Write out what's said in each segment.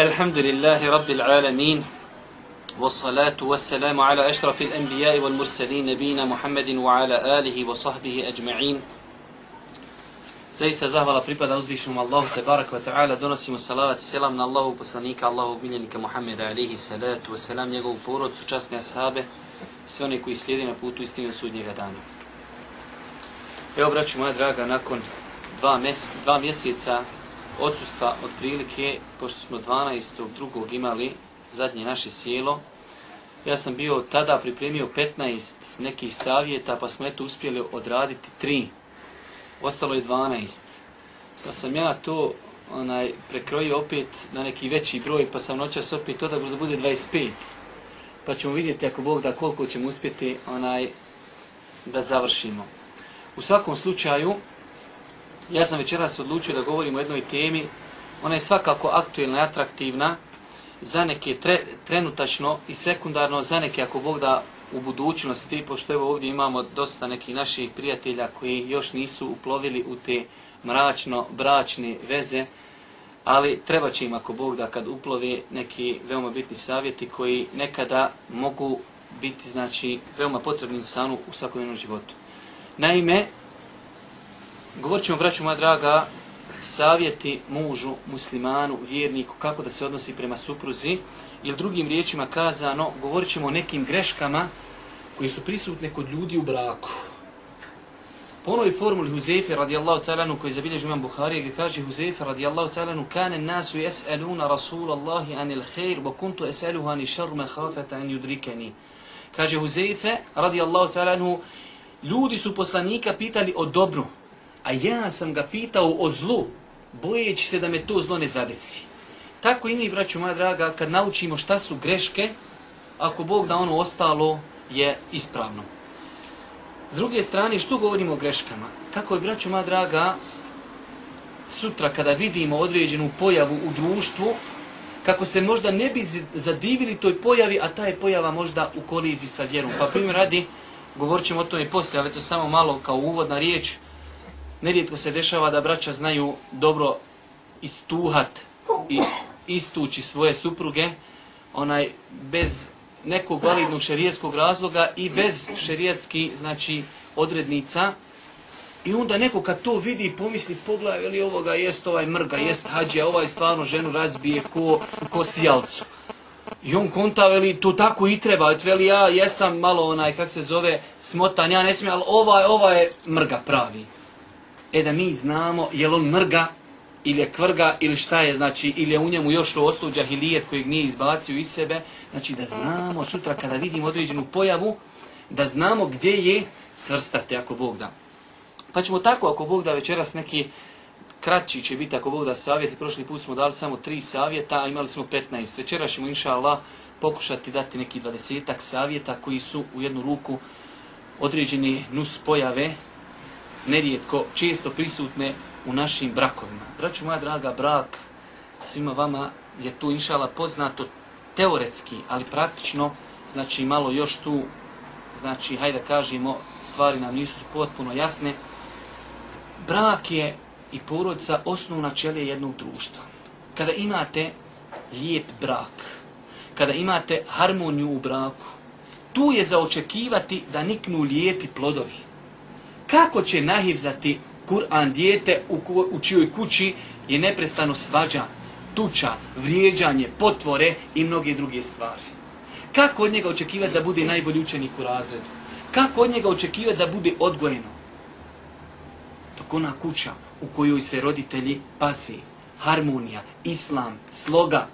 الحمد لله رب العالمين والصلاة والسلام على أشرف الأنبياء والمرسلين نبينا محمد وعلى آله وصحبه أجمعين Zaista zahvala pripada uzvišenom Allahu te barak wa ta'ala, donosimo salavat i selam na Allahu poslanika, Allahu miljenika Muhammeda alihi salatu wa salam, njegovu porodcu, časne ashabe, sve one koji slijedi na putu istinu sudnjega dana. Evo, braću moja draga, nakon dva, mes, dva mjeseca odsustva od prilike, pošto smo 12. drugog imali zadnje naše sjelo, ja sam bio tada pripremio 15 nekih savjeta, pa smo eto uspjeli odraditi 3. Ostalo je 12. Pa sam ja to onaj prekrojio opet na neki veći broj, pa sam noćas opet to da bude 25. Pa ćemo vidjeti ako Bog da koliko ćemo uspjeti onaj da završimo. U svakom slučaju, ja sam večeras odlučio da govorim o jednoj temi, ona je svakako aktuelna i atraktivna, za neke tre, trenutačno i sekundarno, za neke ako Bog da u budućnosti, pošto evo ovdje imamo dosta nekih naših prijatelja koji još nisu uplovili u te mračno-bračne veze, ali treba će im ako Bog da kad uplove neki veoma bitni savjeti koji nekada mogu biti znači veoma potrebni insanu u svakodnevnom životu. Naime, govorit ćemo, braću moja draga, savjeti mužu, muslimanu, vjerniku, kako da se odnosi prema supruzi, ili drugim riječima kazano, govorit ćemo o nekim greškama koji su prisutne kod ljudi u braku. Po onoj formuli Huzefe radijallahu ta'lanu koji zabilježi imam Buhari, gdje kaže Huzefe radijallahu ta'lanu kane nasu jes'aluna Rasulallahi anil khair, bo kuntu es'aluhu ani šarme hafeta an yudrikani. Kaže Huzefe radijallahu ta'lanu, ljudi su poslanika pitali o dobru, a ja sam ga pitao o zlu, bojeći se da me to zlo ne zadesi. Tako i mi, braću moja draga, kad naučimo šta su greške, ako Bog da ono ostalo je ispravno. S druge strane, što govorimo o greškama? Kako je, braću moja draga, sutra kada vidimo određenu pojavu u društvu, kako se možda ne bi zadivili toj pojavi, a ta je pojava možda u kolizi sa vjerom. Pa primjer radi, govorit ćemo o tome poslije, ali to samo malo kao uvodna riječ, nerijetko se dešava da braća znaju dobro istuhat i istući svoje supruge, onaj bez nekog validnog šerijetskog razloga i bez šerijetski znači odrednica. I onda neko kad to vidi i pomisli, pogledaj, ili ovoga jest ovaj mrga, jest hađija, ovaj stvarno ženu razbije ko, ko sijalcu. I on konta, veli, to tako i treba. Veli, ja jesam malo onaj, kak se zove, smotan, ja ne smijem, ali ovaj, ovaj je mrga pravi e da mi znamo je li on mrga ili je kvrga ili šta je, znači, ili je u njemu još ostao džahilijet kojeg nije izbacio iz sebe, znači da znamo sutra kada vidimo određenu pojavu, da znamo gdje je svrstati ako Bog da. Pa ćemo tako ako Bog da večeras neki kraći će biti ako Bog da savjeti, prošli put smo dali samo tri savjeta, a imali smo 15. Večera ćemo inša Allah pokušati dati neki dvadesetak savjeta koji su u jednu ruku određeni nus pojave nerijetko, često prisutne u našim brakovima. Braću moja draga, brak svima vama je tu inšala poznato teoretski, ali praktično, znači malo još tu, znači, hajde kažemo, stvari nam nisu potpuno jasne. Brak je i porodica osnovna čelija jednog društva. Kada imate lijep brak, kada imate harmoniju u braku, tu je zaočekivati da niknu lijepi plodovi kako će nahivzati Kur'an dijete u, u čijoj kući je neprestano svađa, tuča, vrijeđanje, potvore i mnoge druge stvari. Kako od njega očekivati da bude najbolji učenik u razredu? Kako od njega očekivati da bude odgojeno? Dok ona kuća u kojoj se roditelji pasi, harmonija, islam, sloga,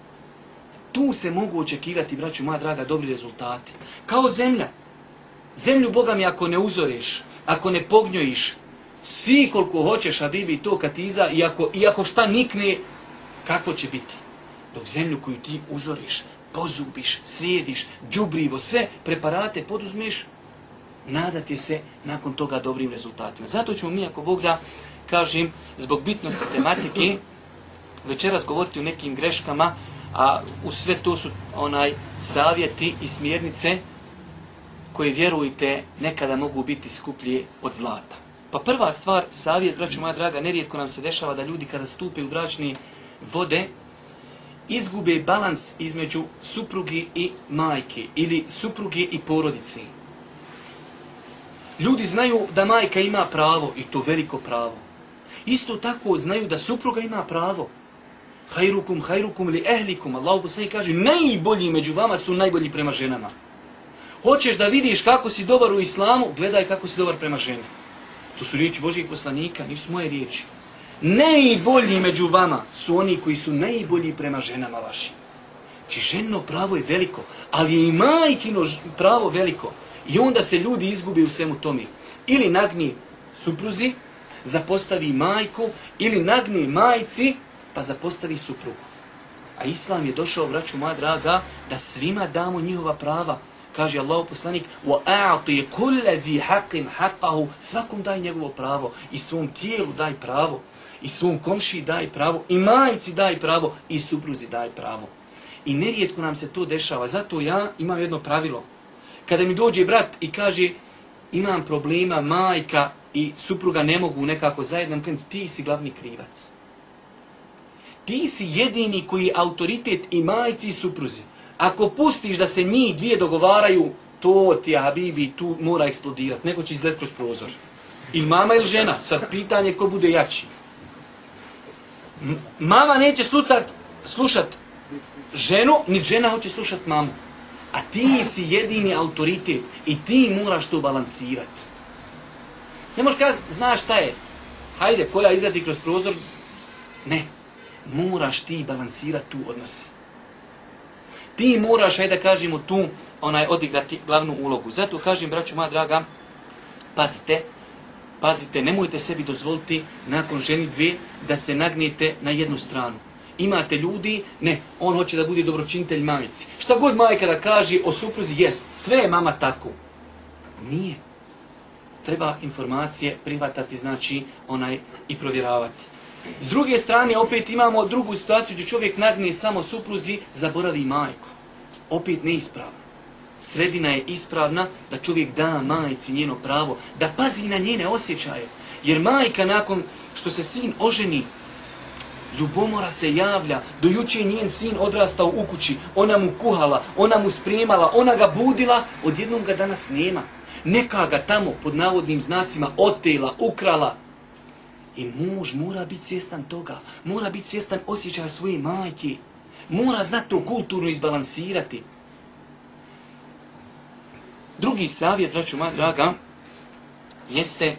tu se mogu očekivati, braću moja draga, dobri rezultati. Kao zemlja. Zemlju Boga mi ako ne uzoreš, ako ne pognjojiš, svi koliko hoćeš, a bibi to kad iza, iako šta nikne, kako će biti? Dok zemlju koju ti uzoriš, pozubiš, slijediš, džubrivo, sve preparate poduzmeš, nadati se nakon toga dobrim rezultatima. Zato ćemo mi, ako Bog da, kažem, zbog bitnosti tematike, večeras govoriti o nekim greškama, a u sve to su onaj savjeti i smjernice koje vjerujte nekada mogu biti skuplje od zlata. Pa prva stvar, savjet, braću moja draga, nerijetko nam se dešava da ljudi kada stupe u bračni vode izgube balans između supruge i majke ili supruge i porodice. Ljudi znaju da majka ima pravo i to veliko pravo. Isto tako znaju da supruga ima pravo. Hajrukum, hajrukum li ehlikum. Allah poslani kaže, najbolji među vama su najbolji prema ženama. Hoćeš da vidiš kako si dobar u islamu, gledaj kako si dobar prema ženi. To su riječi Božijeg poslanika, nisu moje riječi. Najbolji među vama su oni koji su najbolji prema ženama vašim. Či ženo pravo je veliko, ali je i majkino pravo veliko. I onda se ljudi izgubi u svemu tome. Ili nagni supruzi, zapostavi majku, ili nagni majci, pa zapostavi suprugu. A Islam je došao, vraću moja draga, da svima damo njihova prava Kaže Allah poslanik, وَاَعْطِ كُلَّ ذِي حَقٍ حَقَّهُ Svakom daj njegovo pravo. I svom tijelu daj pravo. I svom komši daj pravo. I majci daj pravo. I supruzi daj pravo. I nerijetko nam se to dešava. Zato ja imam jedno pravilo. Kada mi dođe brat i kaže, imam problema, majka i supruga ne mogu nekako zajedno, kažem, ti si glavni krivac. Ti si jedini koji je autoritet i majci i supruzi. Ako pustiš da se njih dvije dogovaraju, to ti, Habibi, tu mora eksplodirati. Neko će izlet kroz prozor. Ili mama ili žena. Sad pitanje ko bude jači. M mama neće slušat, slušat ženu, ni žena hoće slušat mamu. A ti si jedini autoritet i ti moraš to balansirati. Ne možeš kazati, znaš šta je? Hajde, koja izrati kroz prozor? Ne. Moraš ti balansirati tu odnose. Ti moraš, ajde da kažemo, tu onaj odigrati glavnu ulogu. Zato kažem, braću moja draga, pazite, pazite, nemojte sebi dozvoliti nakon ženi da se nagnete na jednu stranu. Imate ljudi, ne, on hoće da bude dobročinitelj mamici. Šta god majka da kaže o supruzi, jest, sve je mama tako. Nije. Treba informacije privatati, znači, onaj, i provjeravati. S druge strane, opet imamo drugu situaciju gdje čovjek nagne samo supruzi, zaboravi majku. Opet neispravno. Sredina je ispravna da čovjek da majici njeno pravo, da pazi na njene osjećaje. Jer majka nakon što se sin oženi, ljubomora se javlja, do juče njen sin odrastao u kući, ona mu kuhala, ona mu spremala, ona ga budila, odjednom ga danas nema. Neka ga tamo pod navodnim znacima otela, ukrala. I muž mora biti svjestan toga, mora biti svjestan osjećaja svoje majke, mora znati to kulturno izbalansirati. Drugi savjet, braću moja draga, jeste,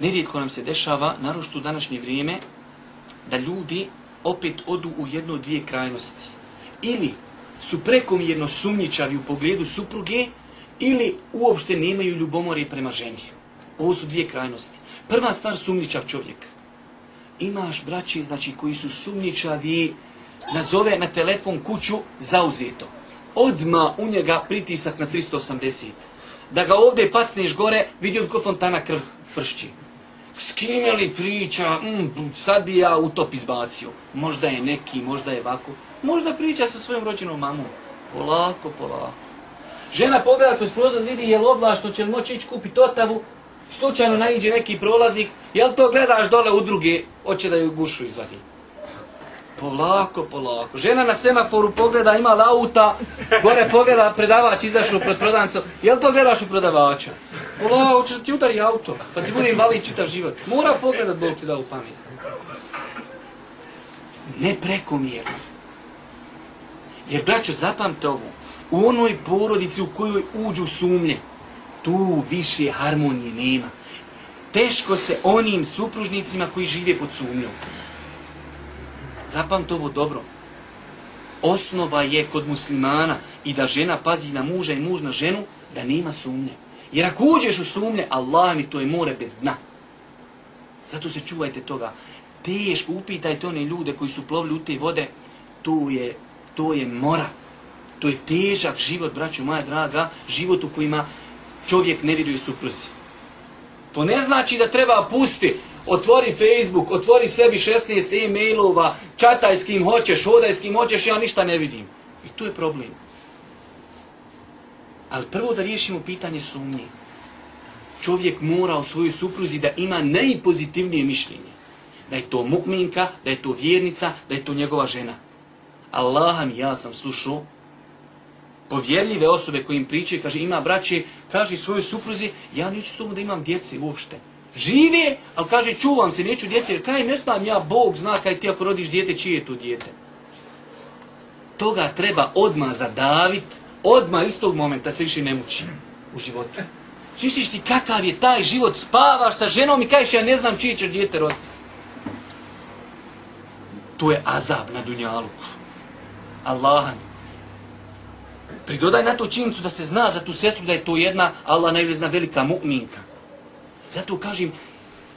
nerijetko nam se dešava, narošto u današnje vrijeme, da ljudi opet odu u jedno dvije krajnosti. Ili su prekomjerno sumnjičavi u pogledu supruge, ili uopšte nemaju ljubomore prema ženi. Ovo su dvije krajnosti. Prva stvar, sumničav čovjek. Imaš braći, znači, koji su sumničavi, nazove na telefon kuću zauzeto odma u njega pritisak na 380. Da ga ovdje pacneš gore, vidio bi ko fontana krv pršći. S kime li priča, mm, sad bi ja u top izbacio. Možda je neki, možda je ovako. Možda priča sa svojom rođenom mamom. Polako, polako. Žena pogleda kroz prozor, vidi je li oblašno, će li moći ići kupiti otavu. Slučajno naiđe neki prolaznik. Jel to gledaš dole u druge, hoće da ju gušu izvadi. Polako, polako. Žena na semaforu pogleda, ima auta, gore pogleda, predavač izašao pred prodavnicom. Jel to gledaš u prodavača? Polako, će ti udari auto, pa ti bude invalid čitav život. Mora pogledat, Bog ti da u pamet. Ne prekomjerno. Jer, braćo, zapamte ovo. U onoj porodici u kojoj uđu sumnje, tu više harmonije nema. Teško se onim supružnicima koji žive pod sumnjom. Zapamte ovo dobro. Osnova je kod muslimana i da žena pazi na muža i muž na ženu, da nema sumnje. Jer ako uđeš u sumnje, Allah mi to je more bez dna. Zato se čuvajte toga. Teško upitajte one ljude koji su plovili u te vode, to je, to je mora. To je težak život, braću moja draga, život u kojima čovjek ne vjeruje supruzi. To ne znači da treba pusti otvori Facebook, otvori sebi 16 e-mailova, čataj s kim hoćeš, hodaj s kim hoćeš, ja ništa ne vidim. I to je problem. Ali prvo da riješimo pitanje sumnje. Čovjek mora u svojoj supruzi da ima najpozitivnije mišljenje. Da je to mukminka, da je to vjernica, da je to njegova žena. Allaha mi, ja sam slušao povjerljive osobe koji im pričaju, kaže, ima braće, kaže svojoj supruzi, ja neću s tomu da imam djece uopšte. Žive, ali kaže, čuvam se, neću djece, jer kaj ne znam ja, Bog zna kaj ti ako rodiš djete, čije je tu djete. Toga treba odma zadavit, odma istog momenta se više ne muči u životu. Misliš ti kakav je taj život, spavaš sa ženom i kažeš ja ne znam čije ćeš djete roditi. To je azab na dunjalu. Allahan. Pridodaj na to činjenicu da se zna za tu sestru da je to jedna Allah najbolje zna velika mu'minka. Zato kažem,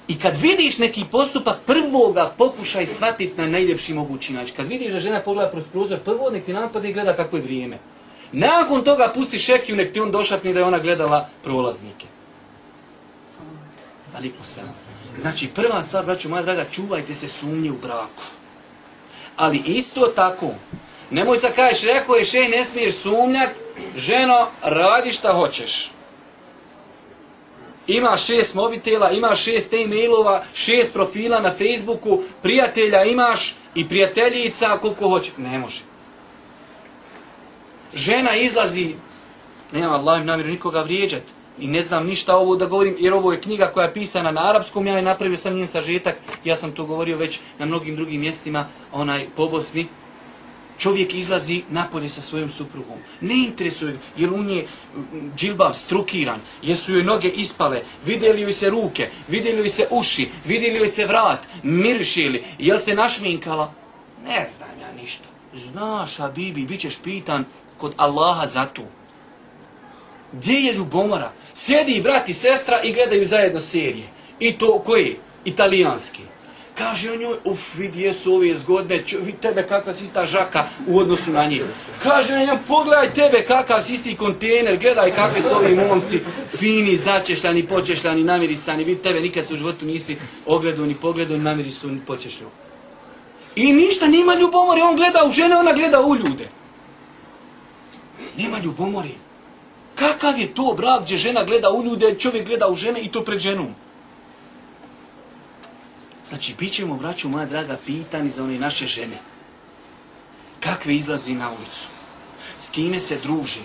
i kad vidiš neki postupak, prvoga pokušaj shvatiti na najljepši mogući način. Kad vidiš da žena pogleda kroz prozor, prvo nek ti napadne i gleda kako je vrijeme. Nakon toga pusti šekiju, nek ti on došapni da je ona gledala prolaznike. Aliku sam. Znači, prva stvar, braću moja draga, čuvajte se sumnje u braku. Ali isto tako, nemoj sad kažeš, rekao je še, ne smiješ sumnjat, ženo, radi šta hoćeš. Ima šest mobitela, ima šest e-mailova, šest profila na Facebooku, prijatelja imaš i prijateljica koliko hoće. Ne može. Žena izlazi, nema Allahim namjeru nikoga vrijeđat, i ne znam ništa ovo da govorim, jer ovo je knjiga koja je pisana na arapskom, ja je napravio sam njen sažetak, ja sam to govorio već na mnogim drugim mjestima, onaj, po Bosni, čovjek izlazi napolje sa svojom suprugom. Ne interesuje ga, jer on je mm, džilbav strukiran, jesu joj noge ispale, vidjeli joj se ruke, vidjeli joj se uši, vidjeli joj se vrat, miršili, je se našminkala? Ne znam ja ništa. Znaš, a Bibi, bit ćeš pitan kod Allaha za to. Gdje je ljubomora? Sjedi brat i sestra i gledaju zajedno serije. I to koje? Italijanski. Kaže on njoj, uf, vidi, jesu ove zgodne, ču, vidi tebe kakva si ista žaka u odnosu na njih. Kaže on njoj, pogledaj tebe kakav si isti kontejner, gledaj kakvi su ovi momci, fini, začešljani, počešljani, namirisani, vidi tebe, nikad se u životu nisi ogledao ni pogledao, ni namirisu, ni počešljao. I ništa, nima ljubomori, on gleda u žene, ona gleda u ljude. Nema ljubomori. Kakav je to brak gdje žena gleda u ljude, čovjek gleda u žene i to pred ženom? Znači, bit ćemo, braću moja draga, pitani za one naše žene. Kakve izlazi na ulicu? S kime se druži?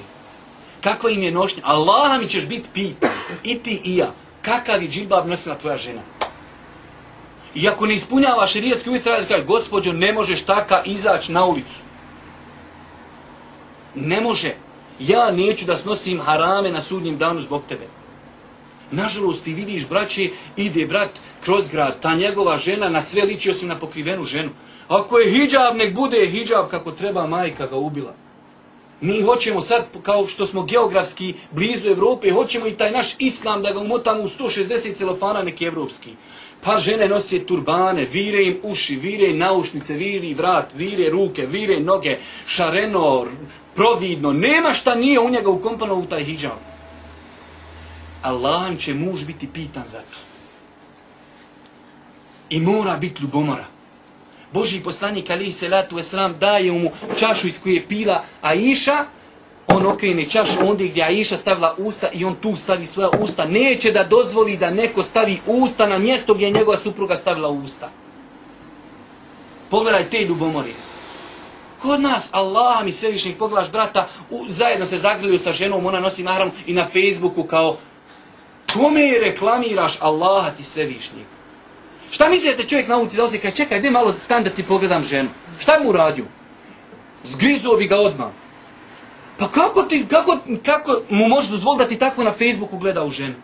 Kakva im je nošnja? Allah mi ćeš biti pitan. I ti i ja. Kakav je džilbab nosila tvoja žena? I ako ne ispunjavaš šerijetski uvjet, treba da kaže, gospođo, ne možeš taka izaći na ulicu. Ne može. Ja neću da snosim harame na sudnjem danu zbog tebe. Nažalost, ti vidiš, braće, ide brat kroz grad, ta njegova žena na sve liči osim na pokrivenu ženu. Ako je hijab, nek bude hijab kako treba, majka ga ubila. Mi hoćemo sad, kao što smo geografski blizu Evrope, hoćemo i taj naš islam da ga umotamo u 160 celofana neki evropski. Pa žene nosije turbane, vire im uši, vire im naušnice, viri vrat, vire ruke, vire noge, šareno, providno. Nema šta nije u njega ukompano u taj hijab. Allahom će muž biti pitan za to. I mora biti ljubomora. Boži poslanik Ali Selatu eslam daje mu čašu iz koje je pila Aisha, on okrene čašu ondje gdje Aisha stavila usta i on tu stavi svoja usta. Neće da dozvoli da neko stavi usta na mjesto gdje je njegova supruga stavila usta. Pogledaj te ljubomori. Kod nas, Allah mi svevišnjih pogledaš brata, u, zajedno se zagrljuju sa ženom, ona nosi mahram i na Facebooku kao Kome reklamiraš Allaha ti svevišnjeg? Šta mislite čovjek na ulici da osjeća, čekaj, gdje malo stan da ti pogledam ženu? Šta mu uradio? Zgrizuo bi ga odmah. Pa kako, ti, kako, kako mu možeš dozvoliti da ti tako na Facebooku gleda u ženu?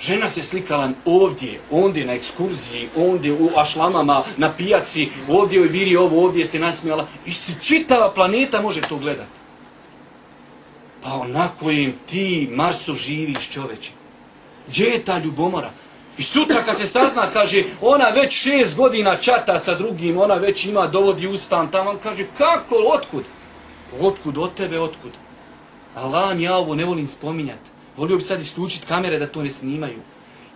Žena se slikala ovdje, ondje na ekskurziji, ondje u ašlamama, na pijaci, ovdje joj viri ovo, ovdje se nasmijala. I se čitava planeta može to gledati. Pa onako im ti Marso živiš čoveče. Gdje je ta ljubomora? I sutra kad se sazna, kaže, ona već šest godina čata sa drugim, ona već ima, dovodi ustan tamo, kaže, kako, otkud? Otkud, od tebe, otkud? Allah ja ovo ne volim spominjati. Volio bi sad isključiti kamere da to ne snimaju.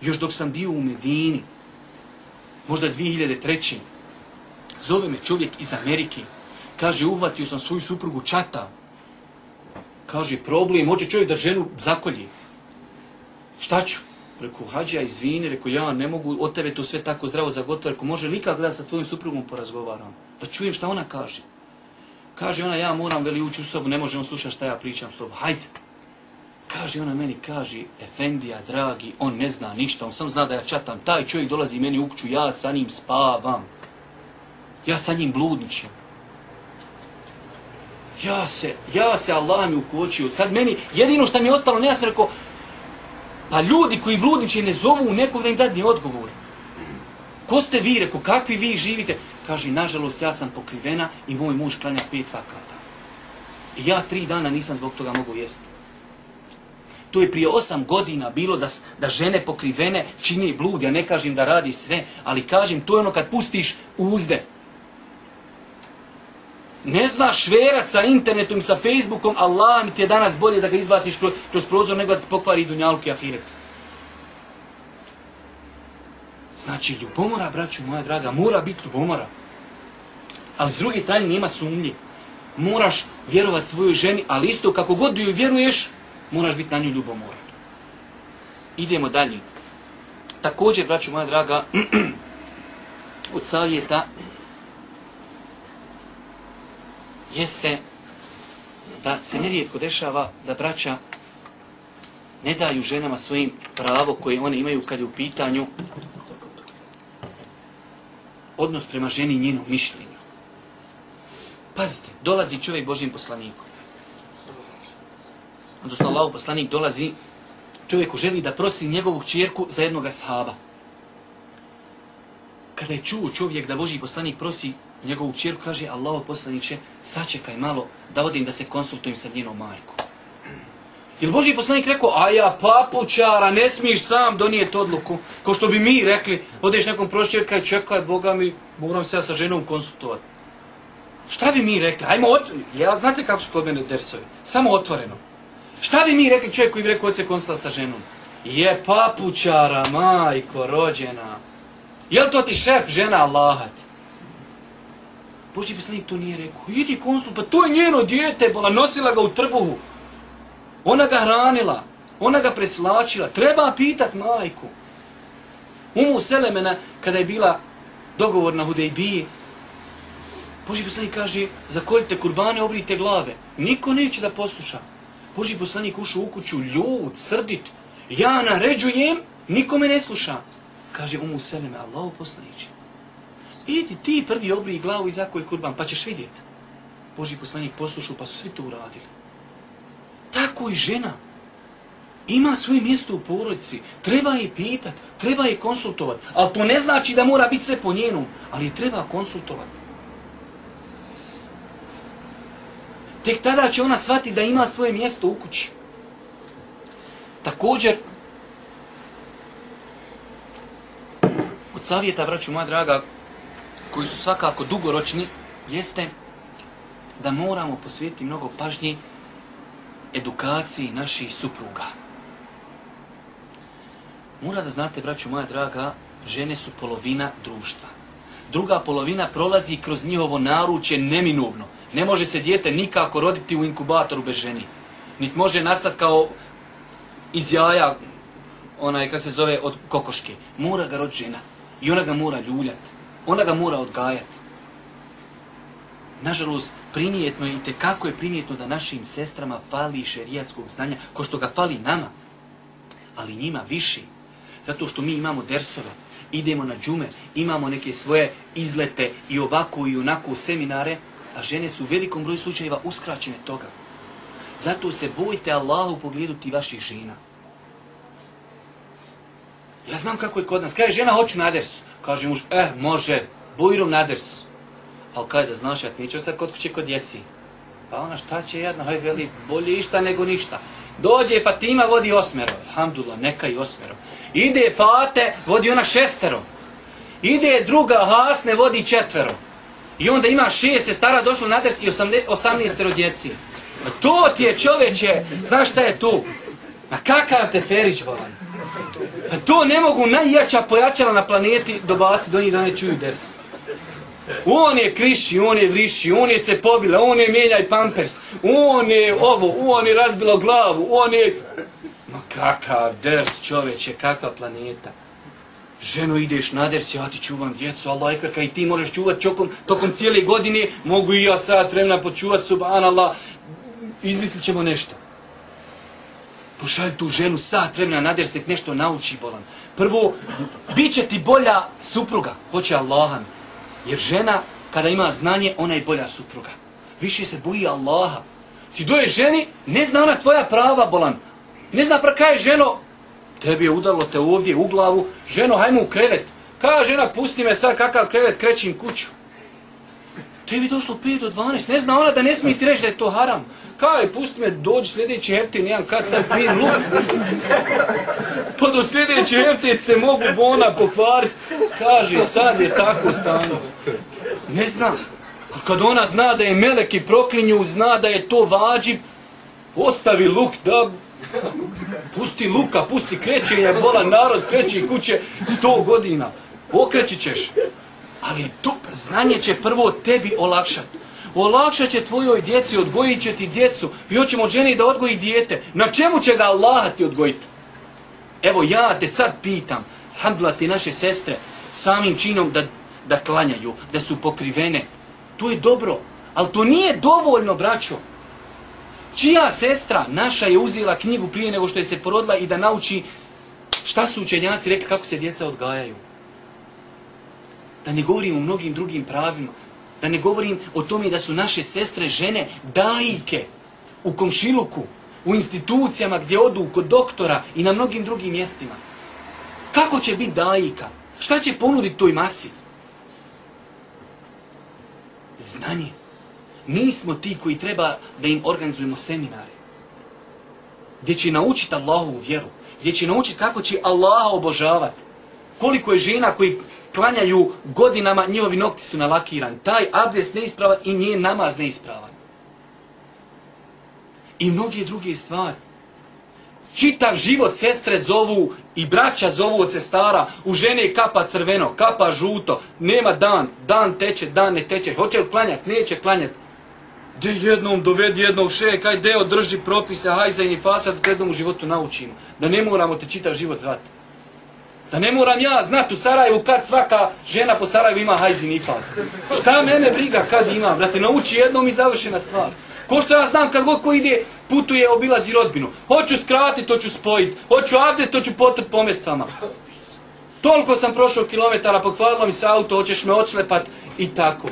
Još dok sam bio u Medini, možda 2003. Zove me čovjek iz Amerike. Kaže, uhvatio sam svoju suprugu čata. Kaže, problem, hoće čovjek da ženu zakolji. Šta ću? Reku, hađa, izvini, reku, ja ne mogu od tebe to sve tako zdravo zagotovo, reku, može li ikak sa tvojim suprugom porazgovaram, da čujem šta ona kaže. Kaže ona, ja moram veli ući u sobu, ne možemo slušati šta ja pričam s tobom, hajde. Kaže ona meni, kaže, Efendija, dragi, on ne zna ništa, on sam zna da ja čatam, taj čovjek dolazi meni u kuću, ja sa njim spavam. Ja sa njim bludničem. Ja se, ja se Allah mi ukočio. Sad meni, jedino što mi je ostalo nejasno, rekao, pa ljudi koji bludniče ne zovu nekog da im dadni odgovor. Ko ste vi, rekao, kakvi vi živite? Kaže, nažalost, ja sam pokrivena i moj muž klanja pet vakata. I ja tri dana nisam zbog toga mogu jesti. To je prije osam godina bilo da, da žene pokrivene čini blud. Ja ne kažem da radi sve, ali kažem, to je ono kad pustiš uzde. Ne znaš šverac sa internetom i sa Facebookom, Allah mi ti je danas bolje da ga izbaciš kroz, kroz prozor nego da ti pokvari dunjalku i ahiret. Znači, ljubomora, braću moja draga, mora biti ljubomora. Ali s druge strane nema sumnje. Moraš vjerovat svojoj ženi, ali isto kako god joj vjeruješ, moraš biti na nju ljubomoran. Idemo dalje. Također, braću moja draga, od savjeta jeste da se nerijetko dešava da braća ne daju ženama svojim pravo koje one imaju kad je u pitanju odnos prema ženi i njenom mišljenju. Pazite, dolazi čovjek Božim poslanikom. Odnosno, Allah poslanik dolazi, čovjeku želi da prosi njegovu čjerku za jednog sahaba. Kada je čuo čovjek da Boži poslanik prosi njegovu čirku, kaže Allaho poslaniće, sačekaj malo da odim da se konsultujem sa njenom majkom. Jel Boži poslanik rekao, a ja papučara, ne smiješ sam donijeti odluku, ko što bi mi rekli, odeš nekom prošćerka i čekaj, Boga mi, moram se ja sa ženom konsultovati. Šta bi mi rekli? Ajmo, otvoreno. Ja, znate kako su kod mene dersovi? Samo otvoreno. Šta bi mi rekli čovjek koji bi rekao, se konsultovat sa ženom? Je papučara, majko, rođena. Je to ti šef, žena Allahat? Boži poslanik to nije rekao. Idi konsul, pa to je njeno dijete, bola nosila ga u trbuhu. Ona ga hranila, ona ga preslačila. Treba pitat majku. Umu Selemena, kada je bila dogovor na Hudejbiji, Boži poslanik kaže, zakoljite kurbane, obrite glave. Niko neće da posluša. Boži poslanik ušao u kuću, ljud, srdit. Ja naređujem, niko me ne sluša. Kaže Umu Seleme, Allah poslaniće. Idi ti prvi obri glavu i zakolj kurban, pa ćeš vidjeti. Boži poslanik poslušao, pa su svi to uradili. Tako i žena. Ima svoje mjesto u porodici. Treba je pitat, treba je konsultovat. Ali to ne znači da mora biti sve po njenom. Ali je treba konsultovat. Tek tada će ona shvati da ima svoje mjesto u kući. Također, od savjeta, braću moja draga, koji su svakako dugoročni, jeste da moramo posvetiti mnogo pažnji edukaciji naših supruga. Mora da znate, braću moja draga, žene su polovina društva. Druga polovina prolazi kroz njihovo naručje neminovno. Ne može se dijete nikako roditi u inkubatoru bez ženi. Niti može nastati kao iz jaja, onaj, kak se zove, od kokoške. Mora ga rod žena. I ona ga mora ljuljati. Ona ga mora odgajati. Nažalost, primijetno je i tekako je primijetno da našim sestrama fali šerijatskog znanja, ko što ga fali nama. Ali njima više. Zato što mi imamo dersove, idemo na džume, imamo neke svoje izlete i ovako i onako seminare, a žene su u velikom broju slučajeva uskraćene toga. Zato se bojite Allahu u pogledu ti vaših žena. Ja znam kako je kod nas. Kaže žena, hoću na ders. Kaže muž, eh, može, bujrum na ders. Ali kaj da znaš, ja neću sad kod kuće kod djeci. Pa ona šta će jedna, haj veli, bolje išta nego ništa. Dođe Fatima, vodi osmero. Alhamdulillah, neka i osmero. Ide Fate, vodi ona šestero. Ide druga Hasne, vodi četvero. I onda ima šest sestara došlo na ders i osamnijestero djeci. To ti je čoveče, znaš šta je tu? A kakav te ferić volan? A to ne mogu najjača pojačala na planeti dobaci do njih da ne čuju ders. On je kriši, on je vriši, on je se pobila, on je mijenjaj pampers, on je ovo, on je razbilo glavu, on je... Ma Kakav ders čoveče, kakva planeta. Ženo, ideš na ders, ja ti čuvam djecu, Allah ekber, kaj ti možeš čuvat čokom, tokom cijele godine, mogu i ja sad vremena počuvat, subhanallah, izmislit ćemo nešto. Pošalj tu ženu sat vremena na ders, nek nešto nauči, bolan. Prvo, bit će ti bolja supruga, hoće Allaha mi. Jer žena, kada ima znanje, ona je bolja supruga. Više se boji Allaha. Ti doje ženi, ne zna ona tvoja prava, bolan. Ne zna pra kaj ženo, tebi je udalo te ovdje u glavu, ženo, hajmo u krevet. Kaja žena, pusti me sad, kakav krevet, krećim kuću. Tebi došlo 5 do 12, ne zna ona da ne smije ti reći da je to haram. Kaj, pusti me, dođi sljedeći heftin, nijem kad sad pijem luk. Pa do sljedeće heftin se mogu bona pokvariti. Kaže, sad je tako stano. Ne zna. A kad ona zna da je meleki proklinju, zna da je to vađib, ostavi luk da Pusti luka, pusti kreće je bola narod kreće kuće sto godina. Okreći ćeš. Ali to znanje će prvo tebi olakšati. Olakšat će tvojoj djeci, odgojit će ti djecu. I hoćemo ženi da odgoji dijete. Na čemu će ga Allah ti odgojiti? Evo ja te sad pitam, hamdula ti naše sestre, samim činom da, da klanjaju, da su pokrivene. To je dobro, ali to nije dovoljno, braćo. Čija sestra naša je uzela knjigu prije nego što je se porodila i da nauči šta su učenjaci rekli kako se djeca odgajaju. Da ne govorim o mnogim drugim pravima. Da ne govorim o tome da su naše sestre žene dajike u komšiluku, u institucijama gdje odu kod doktora i na mnogim drugim mjestima. Kako će biti dajika? Šta će ponuditi toj masi? Znanje. Mi smo ti koji treba da im organizujemo seminare. Gdje će naučiti Allahovu vjeru. Gdje će naučiti kako će Allaha obožavati. Koliko je žena koji klanjaju godinama, njihovi nokti su nalakirani. Taj abdest neispravan i nije namaz neispravan. I mnoge druge stvari. Čitav život sestre zovu i braća zovu od sestara. U žene kapa crveno, kapa žuto. Nema dan, dan teče, dan ne teče. Hoće li klanjati, neće klanjati. De jednom dovedi jednog šeje, kaj deo drži propise, hajza i nifasa, da jednom u životu naučimo. Da ne moramo te čitav život zvati. Da ne moram ja znati u Sarajevu kad svaka žena po Sarajevu ima hajzin i fas. Šta mene briga kad ima, brate, nauči jednom i završena stvar. Ko što ja znam kad god ko ide, putuje, obilazi rodbinu. Hoću skratiti, hoću spojiti. Hoću abdest, hoću potrp pomestvama. Toliko sam prošao kilometara, pokvarilo mi se auto, hoćeš me očlepat i tako.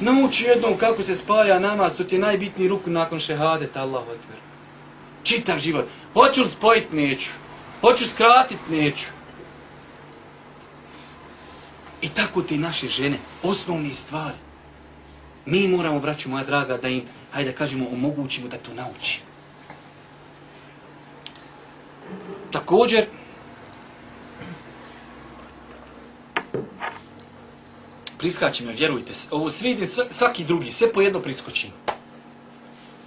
Nauči jednom kako se spaja namaz, to ti je najbitniji ruku nakon šehadeta, Allahu ekber. Čitav život. Hoću li spojit, neću. Hoću skratit, neću. I tako te naše žene, osnovne stvari. Mi moramo, braći moja draga, da im, hajde da kažemo, omogućimo da to nauči. Također, priskači me, vjerujte, ovo sve vidim, svaki drugi, sve po jedno priskoči.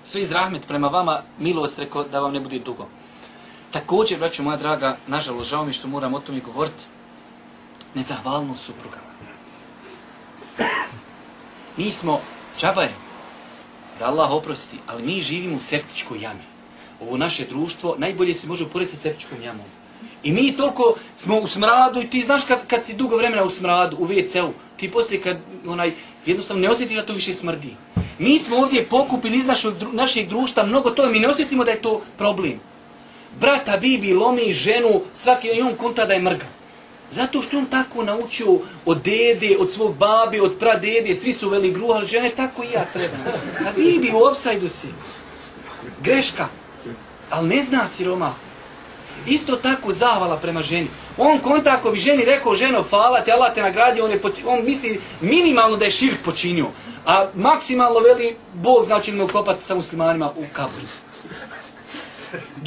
Sve iz rahmet prema vama, milost reko da vam ne bude dugo. Također, braću moja draga, nažalost, žao mi što moram o tome govoriti, nezahvalnost suprugama. Mi smo, džabaj, da Allah oprosti, ali mi živimo u septičkoj jami. Ovo naše društvo najbolje se može uporediti sa septičkom jamom. I mi toliko smo u smradu i ti znaš kad, kad si dugo vremena u smradu, u WC-u, ti poslije kad onaj, jednostavno ne osjetiš da to više smrdi. Mi smo ovdje pokupili iz našeg, našeg društva mnogo toga, mi ne osjetimo da je to problem. Brata Bibi lomi ženu, svaki i on kunta da je mrga. Zato što on tako naučio od dede, od svog babi, od pradede, svi su veli gruha, ali žene tako i ja trebam. A Bibi u offside si. Greška. Ali ne zna siroma. Isto tako zahvala prema ženi. On konta ako bi ženi rekao ženo hvala te Allah te nagradio, on, je on misli minimalno da je širk počinio. A maksimalno veli Bog znači mu ukopati sa muslimanima u kaburu.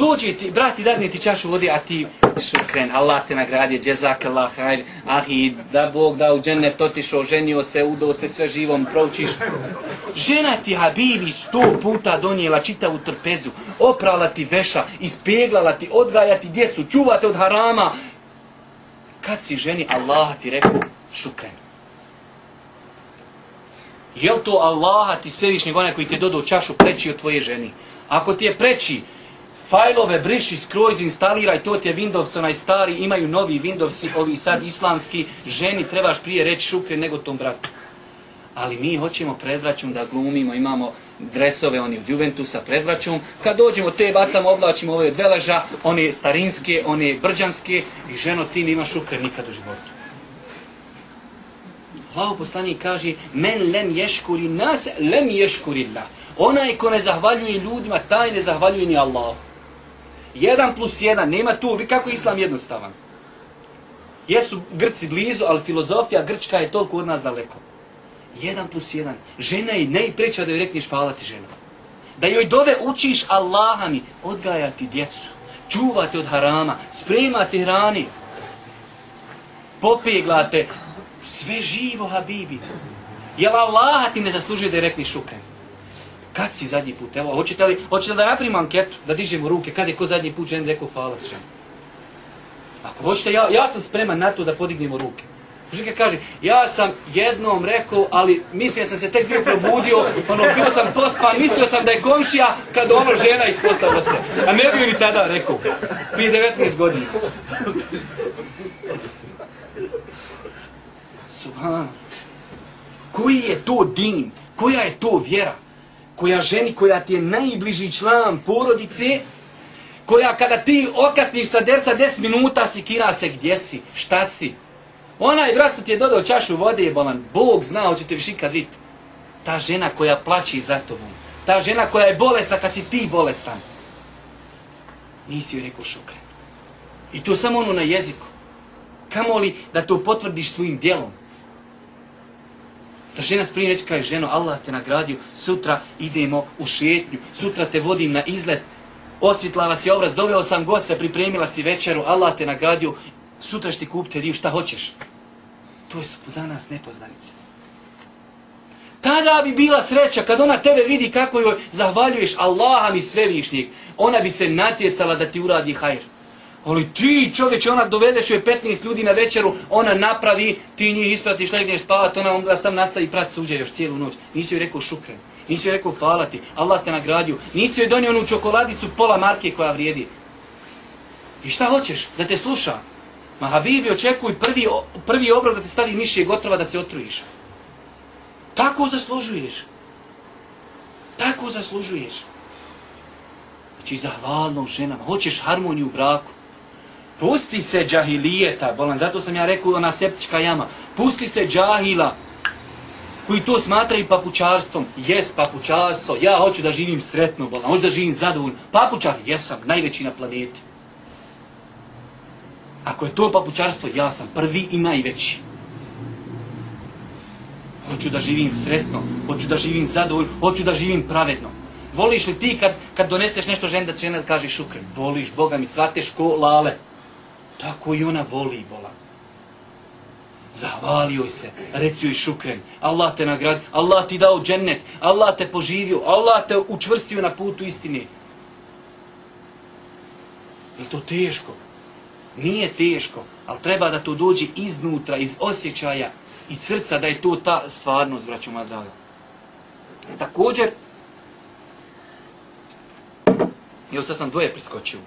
Dođe ti, brati, dadne ti čašu vode, a ti šukren, Allah te nagradi, džezak Allah, hajr, ahi, da Bog da u džennet otišao, ženio se, udo se sve živom, proučiš. Žena ti Habibi sto puta donijela čitavu trpezu, oprala ti veša, ispeglala ti, odgaja ti djecu, čuvate od harama. Kad si ženi Allah ti rekao šukren. Jel to Allah ti svevišnji onaj koji ti je dodao čašu preći od tvoje ženi? Ako ti je preći, fajlove briši, skroz instaliraj, to ti je Windows, onaj stari, imaju novi Windowsi, ovi sad islamski, ženi trebaš prije reći šukre nego tom bratu. Ali mi hoćemo predvraćom da glumimo, imamo dresove, oni od Juventusa predvraćom, kad dođemo te bacamo, oblačimo ove dveleža, one starinske, one brđanske, i ženo ti nima šukre nikad u životu. Allahu poslanik kaže, men lem ješkuri nas, lem ješkuri Allah. Onaj ko ne zahvaljuje ljudima, taj ne zahvaljuje ni Allahu. Jedan plus jedan, nema tu, vi kako je islam jednostavan. Jesu Grci blizu, ali filozofija Grčka je toliko od nas daleko. Jedan plus jedan. Žena je najpreća da joj rekneš hvala ti žena. Da joj dove učiš Allaha mi, odgajati djecu, čuvate od harama, spremate hrani, popeglate, sve živo, Habibi. Jel Allaha ti ne zaslužuje da je rekneš šukren? Kad si zadnji put? Evo, hoćete li, hoćete da napravimo anketu, da dižemo ruke, kad je ko zadnji put žen rekao hvala žen? Ako hoćete, ja, ja sam spreman na to da podignemo ruke. Žika kaže, ja sam jednom rekao, ali mislio sam se tek bio probudio, ono, bio sam pospan, mislio sam da je komšija kad ono žena ispostavila se. A ne bio ni tada rekao, prije 19 godina. Subhan. Koji je to din? Koja je to vjera? Koja ženi, koja ti je najbliži član porodice, koja kada ti okasniš sa dersa 10 minuta, si kira se gdje si, šta si, Ona brat što ti je dodao čašu vode je bolan. Bog zna, hoćete više ikad vidjeti. Ta žena koja plaći za tobom. Ta žena koja je bolesna kad si ti bolestan. Nisi joj rekao šukre. I to samo ono na jeziku. Kamo li da to potvrdiš svojim dijelom? Da žena sprije reći kaj ženo, Allah te nagradio, sutra idemo u šetnju, sutra te vodim na izlet, osvjetlava si obraz, doveo sam goste, pripremila si večeru, Allah te nagradio, sutra ti kupite dio šta hoćeš. To je za nas nepoznanice. Tada bi bila sreća kad ona tebe vidi kako joj zahvaljuješ Allaha mi svevišnjeg. Ona bi se natjecala da ti uradi hajr. Ali ti čovječe, ona dovedeš joj 15 ljudi na večeru, ona napravi, ti njih ispratiš, legneš spavat, ona onda sam nastavi prat suđe još cijelu noć. Nisi joj rekao šukren, nisi joj rekao hvala ti, Allah te nagradio, nisi joj donio onu čokoladicu pola marke koja vrijedi. I šta hoćeš? Da te sluša? Ma Habibi, očekuj prvi, prvi obrok da te stavi mišije gotrova da se otrujiš. Tako zaslužuješ. Tako zaslužuješ. Znači, zahvalno ženama. Hoćeš harmoniju u braku. Pusti se džahilijeta, bolan, zato sam ja rekao ona septička jama. Pusti se džahila koji to smatraju papučarstvom. Jes, papučarstvo. Ja hoću da živim sretno, bolan. Hoću da živim zadovoljno. Papučar, jesam, najveći na planeti. Ako je to papučarstvo, ja sam prvi i najveći. Hoću da živim sretno, hoću da živim zadovoljno, hoću da živim pravedno. Voliš li ti kad, kad doneseš nešto žen da žena kaže šukren? Voliš, Boga mi, cvateš ko lale. Tako i ona voli, bola. Zahvalio se, reci joj šukren. Allah te nagradi, Allah ti dao džennet, Allah te poživio, Allah te učvrstio na putu istine. Je to teško? Nije teško, ali treba da to dođe iznutra, iz osjećaja, iz srca, da je to ta stvarnost, braćo moja draga. Također, Jel sad sam dvoje priskočio.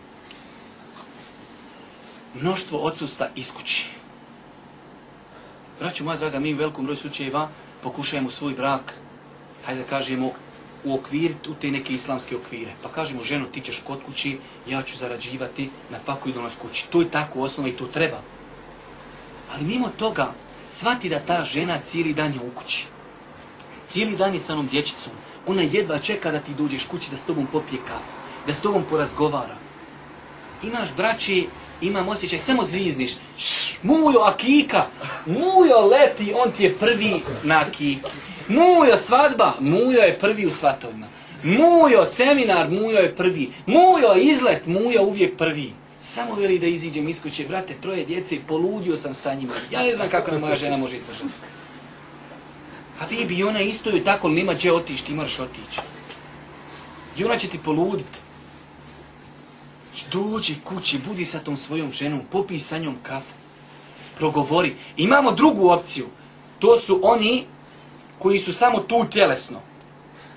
Mnoštvo odsusta iz kući. Braćo moja draga, mi u velikom broju slučajeva pokušajemo svoj brak, hajde da kažemo, okvir u te neke islamske okvire. Pa kažemo, ženo, ti ćeš kod kući, ja ću zarađivati na faku i do nas kući. To je tako u osnovi i to treba. Ali mimo toga, svati da ta žena cijeli dan je u kući. Cijeli dan je sa onom dječicom. Ona jedva čeka da ti dođeš kući da s tobom popije kafu, da s tobom porazgovara. Imaš braći, imam osjećaj, samo zvizniš. Šš, mujo, akika, mujo leti, on ti je prvi na akiki. Mujo svadba, Mujo je prvi u svatovima. Mujo seminar, Mujo je prvi. Mujo izlet, Mujo uvijek prvi. Samo veli da iziđem iz kuće, brate, troje djece, poludio sam sa njima. Ja ne znam kako nam moja žena može izdržati. A vi bi ona isto ju tako, nima gdje otići, ti moraš otići. I ona će ti poluditi. Dođi kući, budi sa tom svojom ženom, popij sa njom kafu. Progovori. Imamo drugu opciju. To su oni koji su samo tu tjelesno,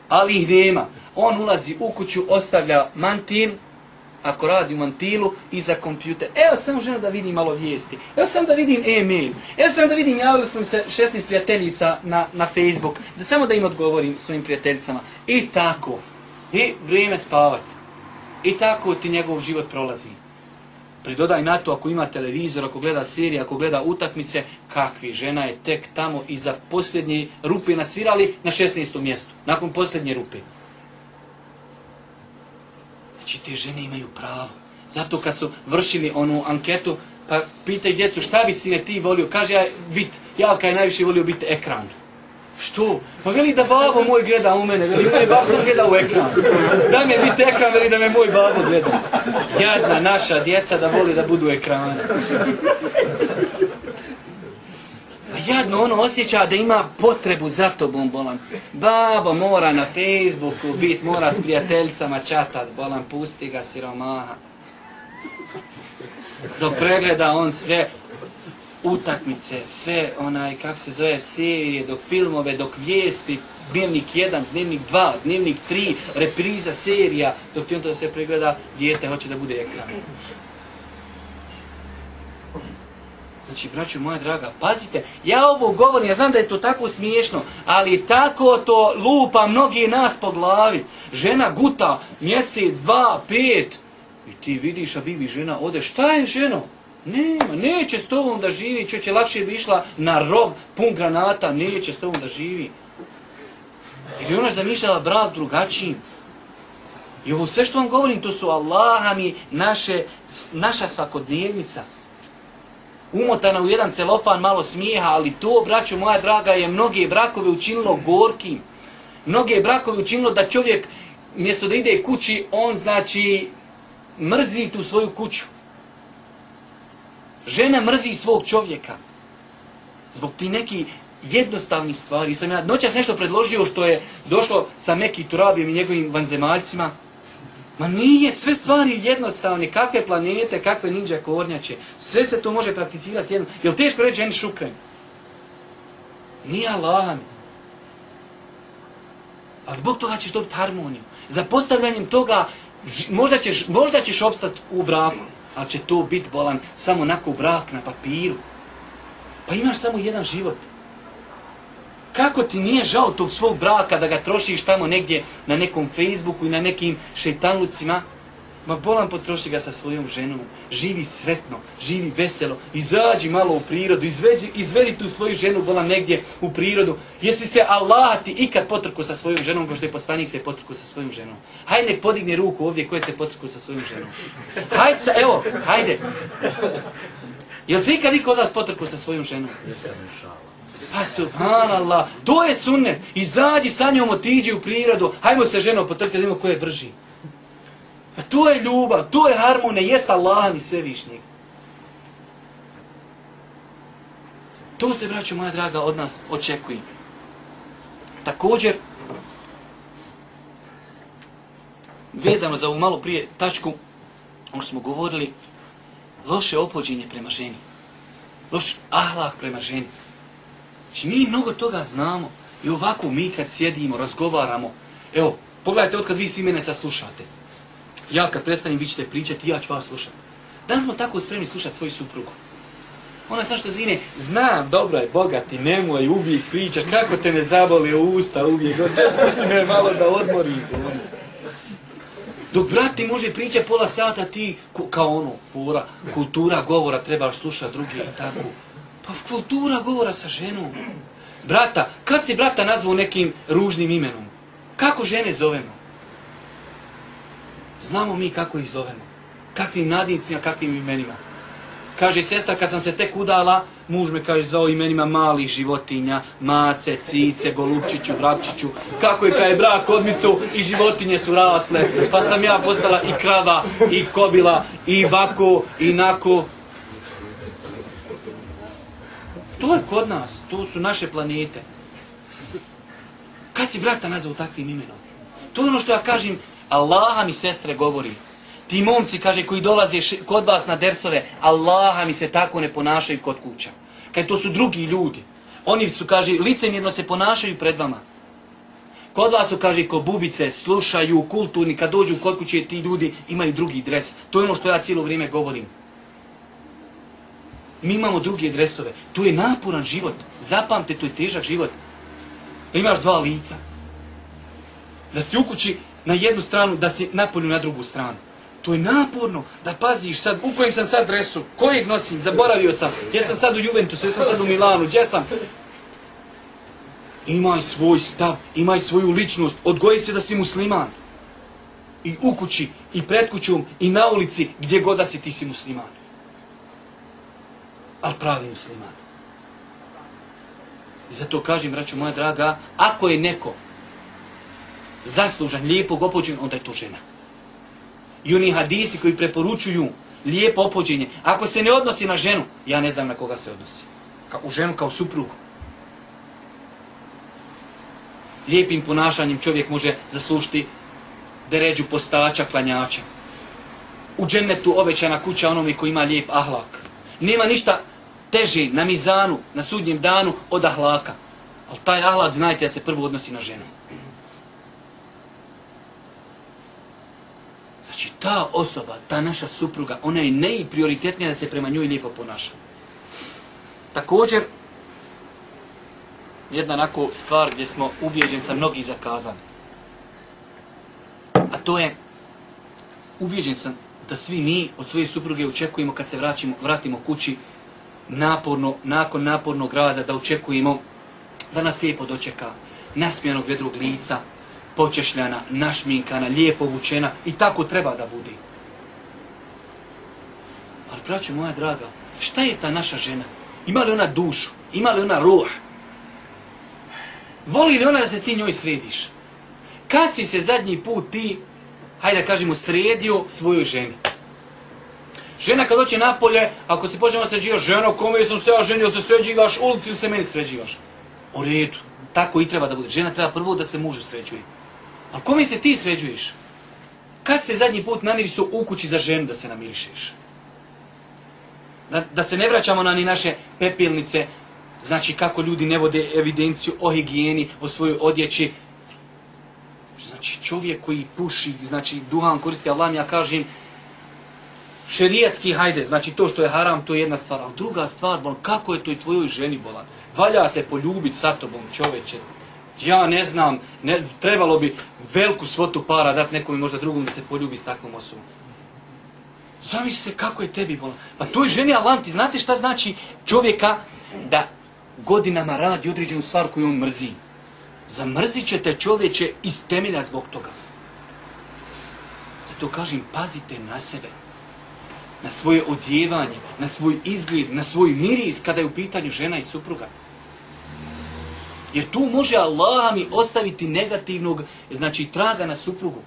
ali ih nema. On ulazi u kuću, ostavlja mantin ako radi u mantilu, iza kompjuter. Evo samo žena da vidim malo vijesti. Evo samo da vidim e-mail. Evo samo da vidim, javili sam se 16 prijateljica na, na Facebook. Da samo da im odgovorim svojim prijateljicama. I tako. I vrijeme spavati. I tako ti njegov život prolazi. Pridodaj na to ako ima televizor, ako gleda serije, ako gleda utakmice, kakvi žena je tek tamo iza posljednje rupe nasvirali na 16. mjestu. Nakon posljednje rupe. Znači te žene imaju pravo. Zato kad su vršili onu anketu, pa pitaj djecu šta bi sine ti volio, kaže ja bit, ja kaj najviše volio biti ekran. Što? Pa veli da babo moj gleda u mene, veli moj babo sam gleda u ekran. Da mi je biti ekran, veli da me moj babo gleda. Jadna naša djeca da voli da budu ekrane. A jadno ono osjeća da ima potrebu za tobom, bolan. Babo mora na Facebooku bit, mora s prijateljcama čatat, bolan, pusti ga siromaha. Dok pregleda on sve utakmice, sve onaj, kak se zove, serije, dok filmove, dok vijesti, dnevnik 1, dnevnik 2, dnevnik 3, repriza serija, dok ti on to sve pregleda, dijete hoće da bude ekran. Znači, braću moja draga, pazite, ja ovo govorim, ja znam da je to tako smiješno, ali tako to lupa mnogi nas po glavi. Žena guta mjesec, dva, pet, i ti vidiš, a bibi žena ode, šta je ženo? Nema, neće s tobom da živi, će lakše bi išla na rob pun granata, neće s tobom da živi. Jer je ona zamišljala brak drugačijim. I ovo sve što vam govorim, to su Allaha mi naše, naša svakodnevnica. Umotana u jedan celofan, malo smijeha, ali to, braćo moja draga, je mnoge brakove učinilo gorkim. Mnoge brakove učinilo da čovjek, mjesto da ide kući, on znači mrzi tu svoju kuću. Žena mrzi svog čovjeka. Zbog ti neki jednostavni stvari. Sam ja noćas nešto predložio što je došlo sa Meki Turabijem i njegovim vanzemaljcima. Ma nije sve stvari jednostavne. Kakve planete, kakve ninja kornjače. Sve se to može prakticirati jedno. Je li teško reći ženi šukren? Nije Allah. Ali zbog toga ćeš dobiti harmoniju. Za postavljanjem toga možda ćeš, možda ćeš obstati u braku ali će to biti bolan samo nako brak na papiru. Pa imaš samo jedan život. Kako ti nije žao tog svog braka da ga trošiš tamo negdje na nekom Facebooku i na nekim šeitanlucima? Ma bolan potroši ga sa svojom ženom. Živi sretno, živi veselo. Izađi malo u prirodu, izvedi, izvedi tu svoju ženu bolan negdje u prirodu. Jesi se Allah ti ikad potrku sa svojom ženom, ko što je poslanik se potrku sa svojom ženom? Hajde nek podigne ruku ovdje koje se potrku sa svojom ženom. Hajde sa, evo, hajde. Jel se ikad iko od vas potrku sa svojom ženom? Pa subhanallah, to je sunnet. Izađi sa njom, otiđi u prirodu. Hajmo se ženo potrkati, da imamo ko je brži. To je ljubav, to je harmonija, jest Allah mi svevišnjeg. To se, braćo moja draga, od nas očekuje. Također, vezano za ovu malo prije tačku, ono smo govorili, loše opođenje prema ženi. Loš ahlak prema ženi. Znači, mi mnogo toga znamo. I ovako mi kad sjedimo, razgovaramo, evo, pogledajte od kad vi svi mene saslušate ja kad prestanem, vi ćete pričati, ja ću vas slušati. Da smo tako spremni slušati svoju suprugu? Ona sam što zine, znam, dobro je, bogati, nemoj uvijek pričaš, kako te ne zabole usta uvijek, te pusti me malo da odmorim. Dok brat ti može pričati pola sata, ti kao ono, fura, kultura govora, trebaš slušati drugi i tako. Pa kultura govora sa ženom. Brata, kad si brata nazvao nekim ružnim imenom? Kako žene zovemo? Znamo mi kako ih zovemo. Kakvim nadnicima, kakvim imenima. Kaže sestra, kad sam se tek udala, muž me kaže zvao imenima malih životinja, mace, cice, golubčiću, vrapčiću. Kako je kad je brak odmicu i životinje su rasle, pa sam ja postala i krava, i kobila, i vako, i nako. To je kod nas, to su naše planete. Kad si brata nazvao takvim imenom? To je ono što ja kažem, Allaha mi sestre govori. Ti momci, kaže, koji dolaze kod vas na dersove, Allaha mi se tako ne ponašaju kod kuća. Kaj to su drugi ljudi. Oni su, kaže, licemjerno se ponašaju pred vama. Kod vas su, kaže, ko bubice, slušaju, kulturni, kad dođu kod kuće, ti ljudi imaju drugi dres. To je ono što ja cijelo vrijeme govorim. Mi imamo druge dresove. To je naporan život. Zapamte, to je težak život. Da imaš dva lica. Da si u kući na jednu stranu, da si napolju na drugu stranu. To je naporno da paziš sad, u kojem sam sad dresu, kojeg nosim, zaboravio sam, jesam sad u Juventusu, jesam sad u Milanu, gdje sam? Imaj svoj stav, imaj svoju ličnost, odgoji se da si musliman. I u kući, i pred kućom, i na ulici, gdje god da si ti si musliman. Al pravi musliman. I zato kažem, braću moja draga, ako je neko zaslužan, lijepog opođenja, onda je to žena. I oni hadisi koji preporučuju lijepo opođenje, ako se ne odnosi na ženu, ja ne znam na koga se odnosi. Kao, u ženu kao suprugu. Lijepim ponašanjem čovjek može zaslužiti deređu postača, klanjača. U džennetu obećana kuća onome koji ima lijep ahlak. Nema ništa teže na mizanu, na sudnjem danu od ahlaka. Ali taj ahlak, znajte, da se prvo odnosi na ženu. Znači, ta osoba, ta naša supruga, ona je najprioritetnija da se prema njoj lijepo ponaša. Također, jedna onako stvar gdje smo ubijeđeni sa mnogi zakazani. A to je, ubijeđen sam da svi mi od svoje supruge očekujemo kad se vraćimo, vratimo kući naporno, nakon napornog rada da očekujemo da nas lijepo dočeka nasmijanog vedrog lica, počešljana, našminkana, lijepo obučena i tako treba da bude. Ali, braću moja draga, šta je ta naša žena? Ima li ona dušu? Ima li ona ruh? Voli li ona da se ti njoj središ? Kad si se zadnji put ti, hajde da kažemo, sredio svojoj ženi? Žena kad doće napolje, ako se počnemo sređivaš, ženo, kome sam se ja ženio, se sređivaš, ulicu se meni sređivaš? U redu. Tako i treba da bude. Žena treba prvo da se mužu sređuje. A kome se ti sređuješ? Kad se zadnji put namiriš u kući za ženu da se namirišeš? Da, da se ne vraćamo na ni naše pepilnice, znači kako ljudi ne vode evidenciju o higijeni, o svojoj odjeći. Znači čovjek koji puši, znači duhan koristi, Allah mi ja kažem, šerijatski hajde, znači to što je haram, to je jedna stvar, ali druga stvar, bol, kako je to i tvojoj ženi bolan? Valja se poljubiti sa tobom, čoveče, ja ne znam, ne, trebalo bi veliku svotu para dati nekom i možda drugom da se poljubi s takvom osobom. Zamisli se kako je tebi bolno. Pa toj je ženi Allah, ti znate šta znači čovjeka da godinama radi određenu stvar koju on mrzi. Zamrzit ćete čovječe iz temelja zbog toga. Zato kažem, pazite na sebe. Na svoje odjevanje, na svoj izgled, na svoj miris kada je u pitanju žena i supruga. Jer tu može Allah mi ostaviti negativnog, znači traga na suprugu.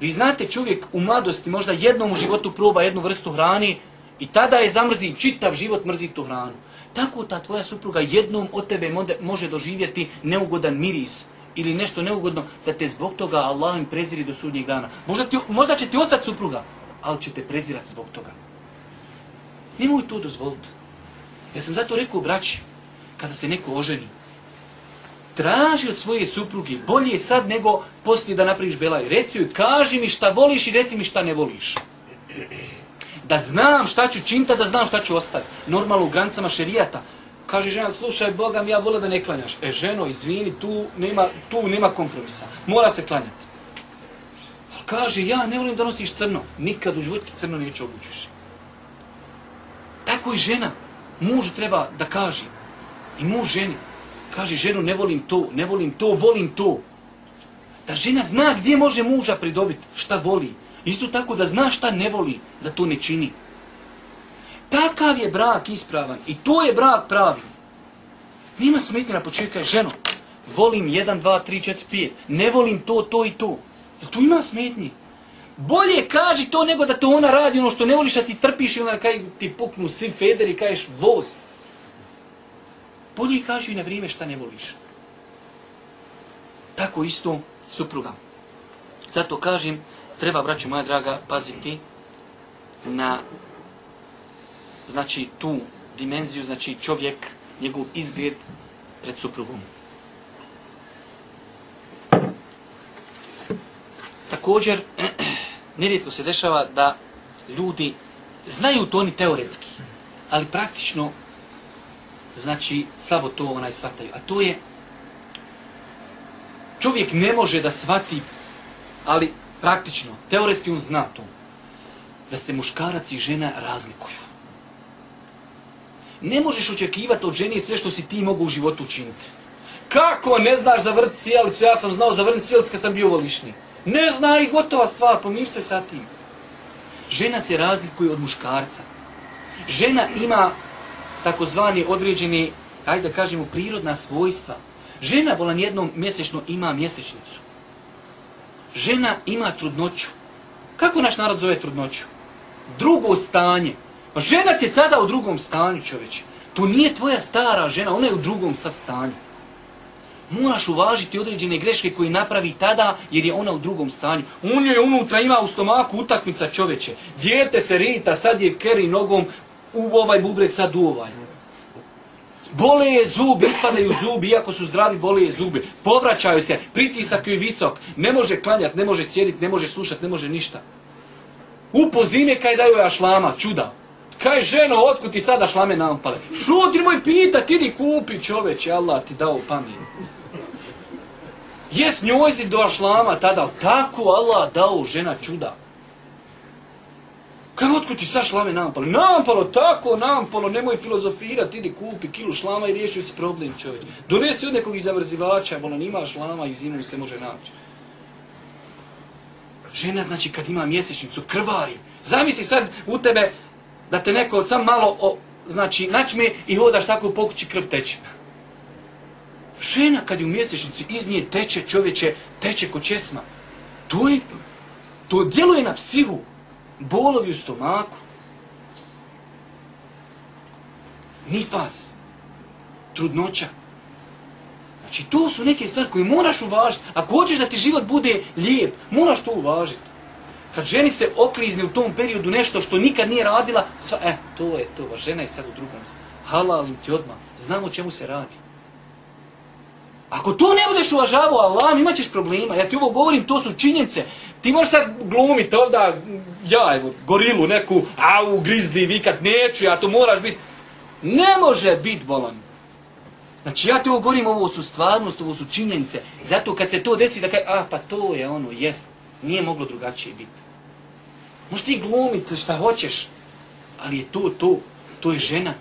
Vi znate čovjek u mladosti možda jednom u životu proba jednu vrstu hrane i tada je zamrzi čitav život mrzi tu hranu. Tako ta tvoja supruga jednom od tebe može doživjeti neugodan miris ili nešto neugodno da te zbog toga Allah im preziri do sudnjeg dana. Možda, ti, možda će ti ostati supruga, ali će te prezirati zbog toga. Nemoj to dozvoliti. Ja sam zato rekao braći, kada se neko oženi, traži od svoje supruge bolje sad nego poslije da napraviš belaj. Reci joj, kaži mi šta voliš i reci mi šta ne voliš. Da znam šta ću činta, da znam šta ću ostaviti. Normalno u granicama šerijata. Kaže žena, slušaj, Boga mi ja vola da ne klanjaš. E, ženo, izvini, tu nema, tu nema kompromisa. Mora se klanjati. Ali kaže, ja ne volim da nosiš crno. Nikad u životu crno neće obućiš. Tako i žena. Muž treba da kaže. I muž ženi. Kaže, ženu, ne volim to, ne volim to, volim to. Da žena zna gdje može muža pridobiti, šta voli. Isto tako da zna šta ne voli, da to ne čini. Takav je brak ispravan i to je brak pravi. Nima smetnje na početku, kaže, ženo, volim 1, 2, 3, 4, 5, ne volim to, to i to. Jel tu ima smetnje? Bolje kaži to nego da to ona radi ono što ne voliš, a ti trpiš i onda kaj ti puknu svi federi i kažeš voz. Bolje kaži na vrijeme šta ne voliš. Tako isto supruga. Zato kažem, treba, braću moja draga, paziti na znači tu dimenziju, znači čovjek, njegov izgled pred suprugom. Također, nerijetko se dešava da ljudi znaju to oni teoretski, ali praktično, znači, slabo to onaj shvataju. A to je, čovjek ne može da shvati, ali praktično, teoretski on zna to, da se muškarac i žena razlikuju. Ne možeš očekivati od žene sve što si ti mogu u životu učiniti. Kako ne znaš zavrti sjelicu? Ja sam znao zavrti sjelicu kad sam bio volišni. Ne zna i gotova stvar, pomir se sa tim. Žena se razlikuje od muškarca. Žena ima takozvani određeni, ajde da kažemo, prirodna svojstva. Žena bolan jednom mjesečno ima mjesečnicu. Žena ima trudnoću. Kako naš narod zove trudnoću? Drugo stanje. Pa žena ti je tada u drugom stanju, čoveče. To nije tvoja stara žena, ona je u drugom sad stanju. Moraš uvažiti određene greške koje napravi tada, jer je ona u drugom stanju. U je unutra, ima u stomaku utakmica čoveče. Dijete se rita, sad je keri nogom u ovaj bubreg sad u ovaj. Bole je zubi, ispadaju zubi, iako su zdravi, bole je zubi. Povraćaju se, pritisak je visok, ne može klanjati, ne može sjediti, ne može slušati, ne može ništa. U pozime kaj daju ja šlama, čuda. Kaj ženo, otkud ti sada šlame nampale? Šuti moj pita, ti di kupi čoveče, Allah ti dao pamet. Jes njojzi do šlama tada, tako Allah dao žena čuda. Kaj otkud ti sad šlame nampalo? Nampalo, tako nampalo, nemoj filozofirati, idi kupi kilu šlama i riješio si problem čoveče. Donesi od nekog izamrzivača, bola nima šlama i zimu se može naći. Žena znači kad ima mjesečnicu, krvari. Zamisli sad u tebe da te neko sam malo o, znači načme i hodaš tako u pokući krv teče. Žena kad je u mjesečnici iz nje teče čovječe, teče ko česma. To je, to djeluje na psihu. Bolovi u stomaku. Nifas. Trudnoća. Znači, to su neke stvari koje moraš uvažiti. Ako hoćeš da ti život bude lijep, moraš to uvažiti. Kad ženi se oklizne u tom periodu nešto što nikad nije radila, sva, e, to je to, žena je sad u drugom. Halalim ti odmah, znamo o čemu se radi. Ako to ne budeš uvažavao Allah, imat ćeš problema. Ja ti ovo govorim, to su činjenice. Ti možeš sad glumiti ovda, ja, evo, gorilu neku, au, grizli, vikat, neću, ja to moraš biti. Ne može biti bolan. Znači ja ti ovo govorim, ovo su stvarnost, ovo su činjenice. Zato kad se to desi, da kaj, a, pa to je ono, jest. Nije moglo drugačije biti. Možeš ti glumiti šta hoćeš, ali je to, to, to je žena.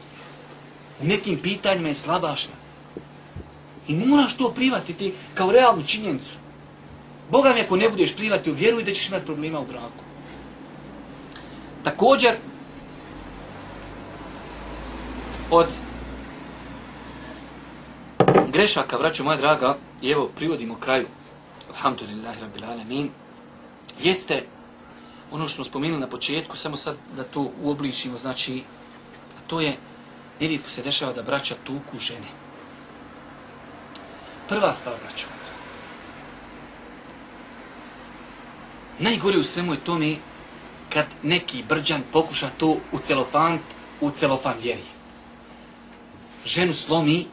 U nekim pitanjima je slabašna. I moraš to privatiti kao realnu činjenicu. Boga mi ako ne budeš privatio, vjeruj da ćeš imati problema u braku. Također, od grešaka, vraću moja draga, i evo, privodimo kraju, alhamdulillahi rabbil alamin, jeste ono što smo spomenuli na početku, samo sad da to uobličimo, znači, to je, rijetko se dešava da braća tuku žene. Prva stvar, braću. Najgore u svemu je to mi kad neki brđan pokuša to u celofan, u celofan vjeri. Ženu slomi,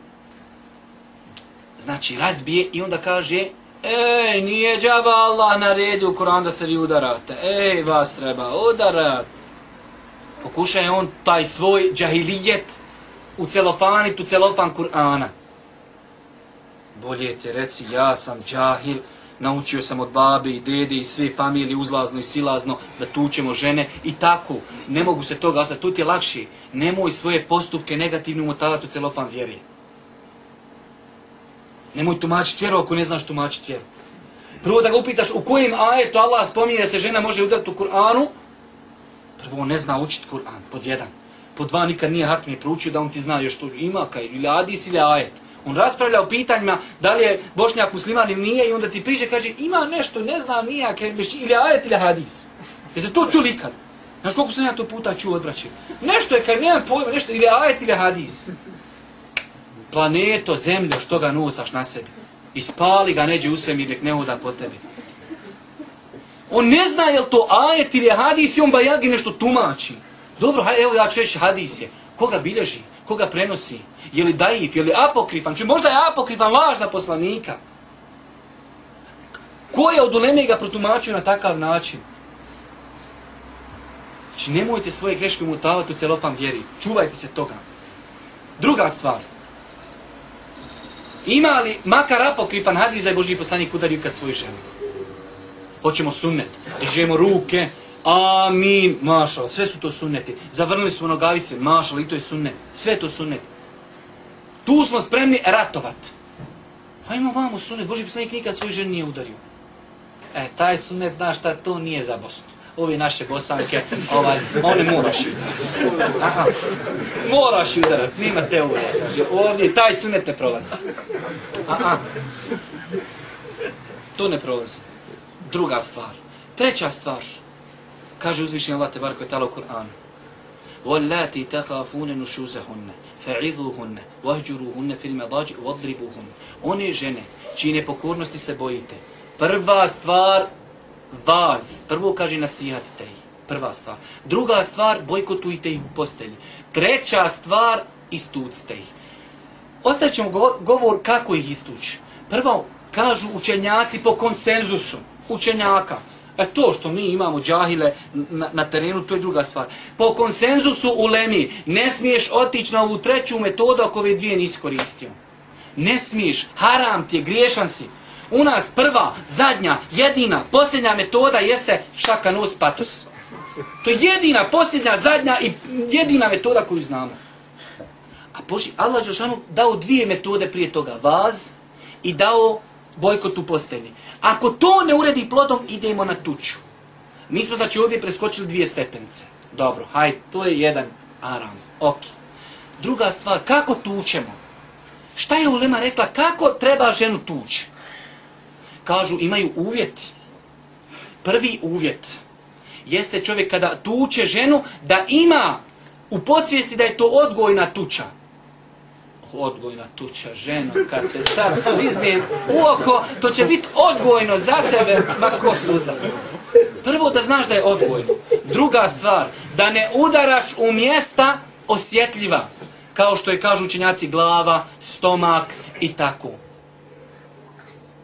znači razbije i onda kaže Ej, nije džaba Allah na u Koran da se vi udarate. Ej, vas treba udarat. Pokušaj on taj svoj džahilijet u celofanit, u celofan Kur'ana. Bolje ti reci, ja sam džahil, naučio sam od babe i dede i sve familije uzlazno i silazno da tučemo žene i tako. Ne mogu se toga osati, tu ti je lakši. Nemoj svoje postupke negativno umotavati u celofan vjeri. Nemoj tumačiti vjeru ako ne znaš tumačiti vjeru. Prvo da ga upitaš u kojim ajetu Allah spominje da se žena može udati u Kur'anu. Prvo ne zna učiti Kur'an, pod jedan. Pod dva nikad nije hakni proučio da on ti zna još to ima kaj, ili adis ili ajet. On raspravlja o pitanjima da li je bošnjak musliman ili nije i onda ti piše, kaže ima nešto, ne znam nijak, ili ajet ili hadis. Jeste to čuli ikad? Znaš koliko sam ja to puta čuo od braće? Nešto je kaj nemam pojma, nešto, ili ajet ili hadis planeto, zemljo, što ga nosaš na sebi. Ispali ga neđe u svemir, nek ne hoda po tebi. On ne zna je li to ajet ili hadis i on bajagi nešto tumači. Dobro, evo ja ću reći hadis je. Koga bilježi? Koga prenosi? Je li daif? Je li apokrifan? Či možda je apokrifan lažna poslanika? Ko je od uleme ga protumačio na takav način? Znači, nemojte svoje greške umutavati u celofan vjeri. Čuvajte se toga. Druga stvar. Ima li makar apokrifan hadis da je Boži poslanik udario kad svoju ženu? Hoćemo sunnet. Dižemo ruke. Amin. Mašala, sve su to sunneti. Zavrnili smo nogavice. Mašala, i to je sunnet. Sve to sunnet. Tu smo spremni ratovat. Hajmo vamo sunnet. Boži poslanik nikad svoju ženu nije udario. E, taj sunnet, znaš šta, to nije za Bosnu. Ovi naše bosanke, ovaj, one moraš udarati. Aha, moraš udarati, nima teorije. Kaže, ovdje, taj sunnet ne prolazi. Aha, to ne prolazi. Druga stvar. Treća stvar. Kaže uzvišnji Allah te barko je tala u Kur'anu. وَاللَّاتِ تَخَافُونَ نُشُوزَهُنَّ فَعِذُوهُنَّ وَهْجُرُوهُنَّ فِي الْمَضَاجِ وَضْرِبُوهُنَّ One žene, čiji nepokornosti se bojite, Prva stvar, vas. Prvo kaže nasihatite ih. Prva stvar. Druga stvar, bojkotujte ih u postelji. Treća stvar, istucite ih. Ostavit ćemo govor, govor kako ih istući. Prvo, kažu učenjaci po konsenzusu. Učenjaka. E to što mi imamo džahile na, na terenu, to je druga stvar. Po konsenzusu u Lemi ne smiješ otići na ovu treću metodu ako ove dvije nisi koristio. Ne smiješ, haram ti je, griješan si. U nas prva, zadnja, jedina, posljednja metoda jeste šakanus patos. To je jedina, posljednja, zadnja i jedina metoda koju znamo. A Boži, Allah Žešanu dao dvije metode prije toga. Vaz i dao bojkot u postelji. Ako to ne uredi plodom, idemo na tuču. Mi smo znači ovdje preskočili dvije stepence. Dobro, haj, to je jedan aram. Ok. Druga stvar, kako tučemo? Šta je Ulema rekla? Kako treba ženu tući? kažu imaju uvjeti. Prvi uvjet jeste čovjek kada tuče ženu da ima u podsvijesti da je to odgojna tuča. Odgojna tuča, ženo, kad te sad sviznijem u oko, to će biti odgojno za tebe, ma ko suza. Prvo da znaš da je odgojno. Druga stvar, da ne udaraš u mjesta osjetljiva, kao što je kažu učenjaci glava, stomak i tako.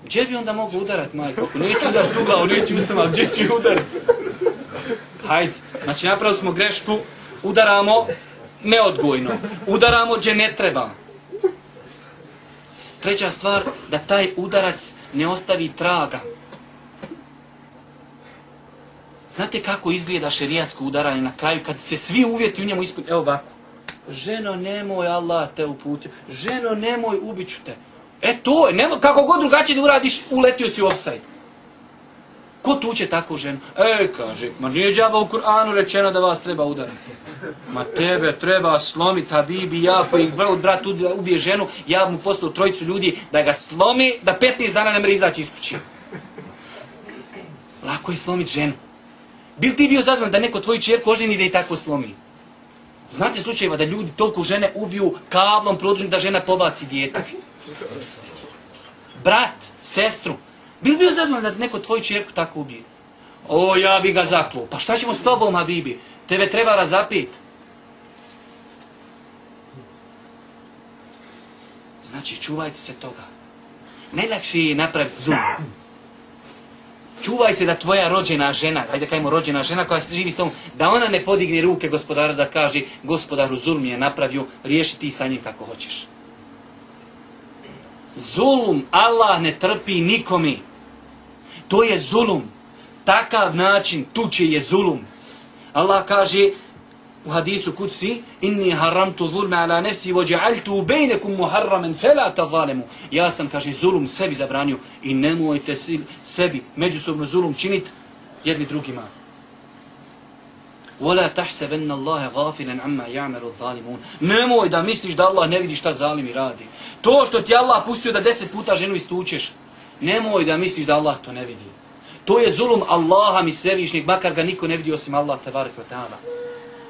Gdje bi onda mogu udarat, majko? Ako neću udarat u glavu, neću ustavat, gdje ću udarat? Hajde, znači napravili smo grešku, udaramo neodgojno, udaramo gdje ne treba. Treća stvar, da taj udarac ne ostavi traga. Znate kako izgleda šerijatsko udaranje na kraju, kad se svi uvjeti u njemu ispuni? Evo ovako. Ženo, nemoj Allah te uputio. Ženo, nemoj, ubiću te. E to je, nemoj, kako god drugačije da uradiš, uletio si u offside. Ko tuče takvu ženu? E, kaže, ma nije džaba u Kur'anu rečeno da vas treba udariti. Ma tebe treba slomiti, a bibi, ja koji brat, brat ubije ženu, ja mu postao trojicu ljudi da ga slomi, da 15 dana ne mre izaći iz kući. Lako je slomiti ženu. Bil ti bio zadovoljan da neko tvoju čerku oženi da je tako slomi? Znate slučajeva da ljudi toliko žene ubiju kablom produžnim da žena pobaci dijete. Brat, sestru. Bil bio zadovoljan da neko tvoju čerku tako ubije? O, ja bi ga zaklo. Pa šta ćemo s tobom, Habibi? Tebe treba razapit. Znači, čuvajte se toga. Najlakše je napraviti zum. Čuvaj se da tvoja rođena žena, ajde kajmo rođena žena koja živi s tom, da ona ne podigne ruke gospodara da kaže gospodaru zulm je napravio, riješi ti sa njim kako hoćeš. Zulum Allah ne trpi nikomi. To je zulum. Takav način tuče je zulum. Allah kaže u hadisu kuci inni haramtu zulme ala nefsi wa ja'altu bejnekum muharramen fela ta zalemu. Ja sam, kaže, zulum sebi zabranio i nemojte sebi međusobno zulum činit jedni drugima. ولا تحسبن الله غافلا عما يعمل الظالمون nemoj da misliš da Allah ne vidi šta zalimi radi to što ti Allah pustio da deset puta ženu istučeš nemoj da misliš da Allah to ne vidi to je zulum Allaha mi svevišnjeg makar ga niko ne vidi osim Allah tabarak wa ta'ala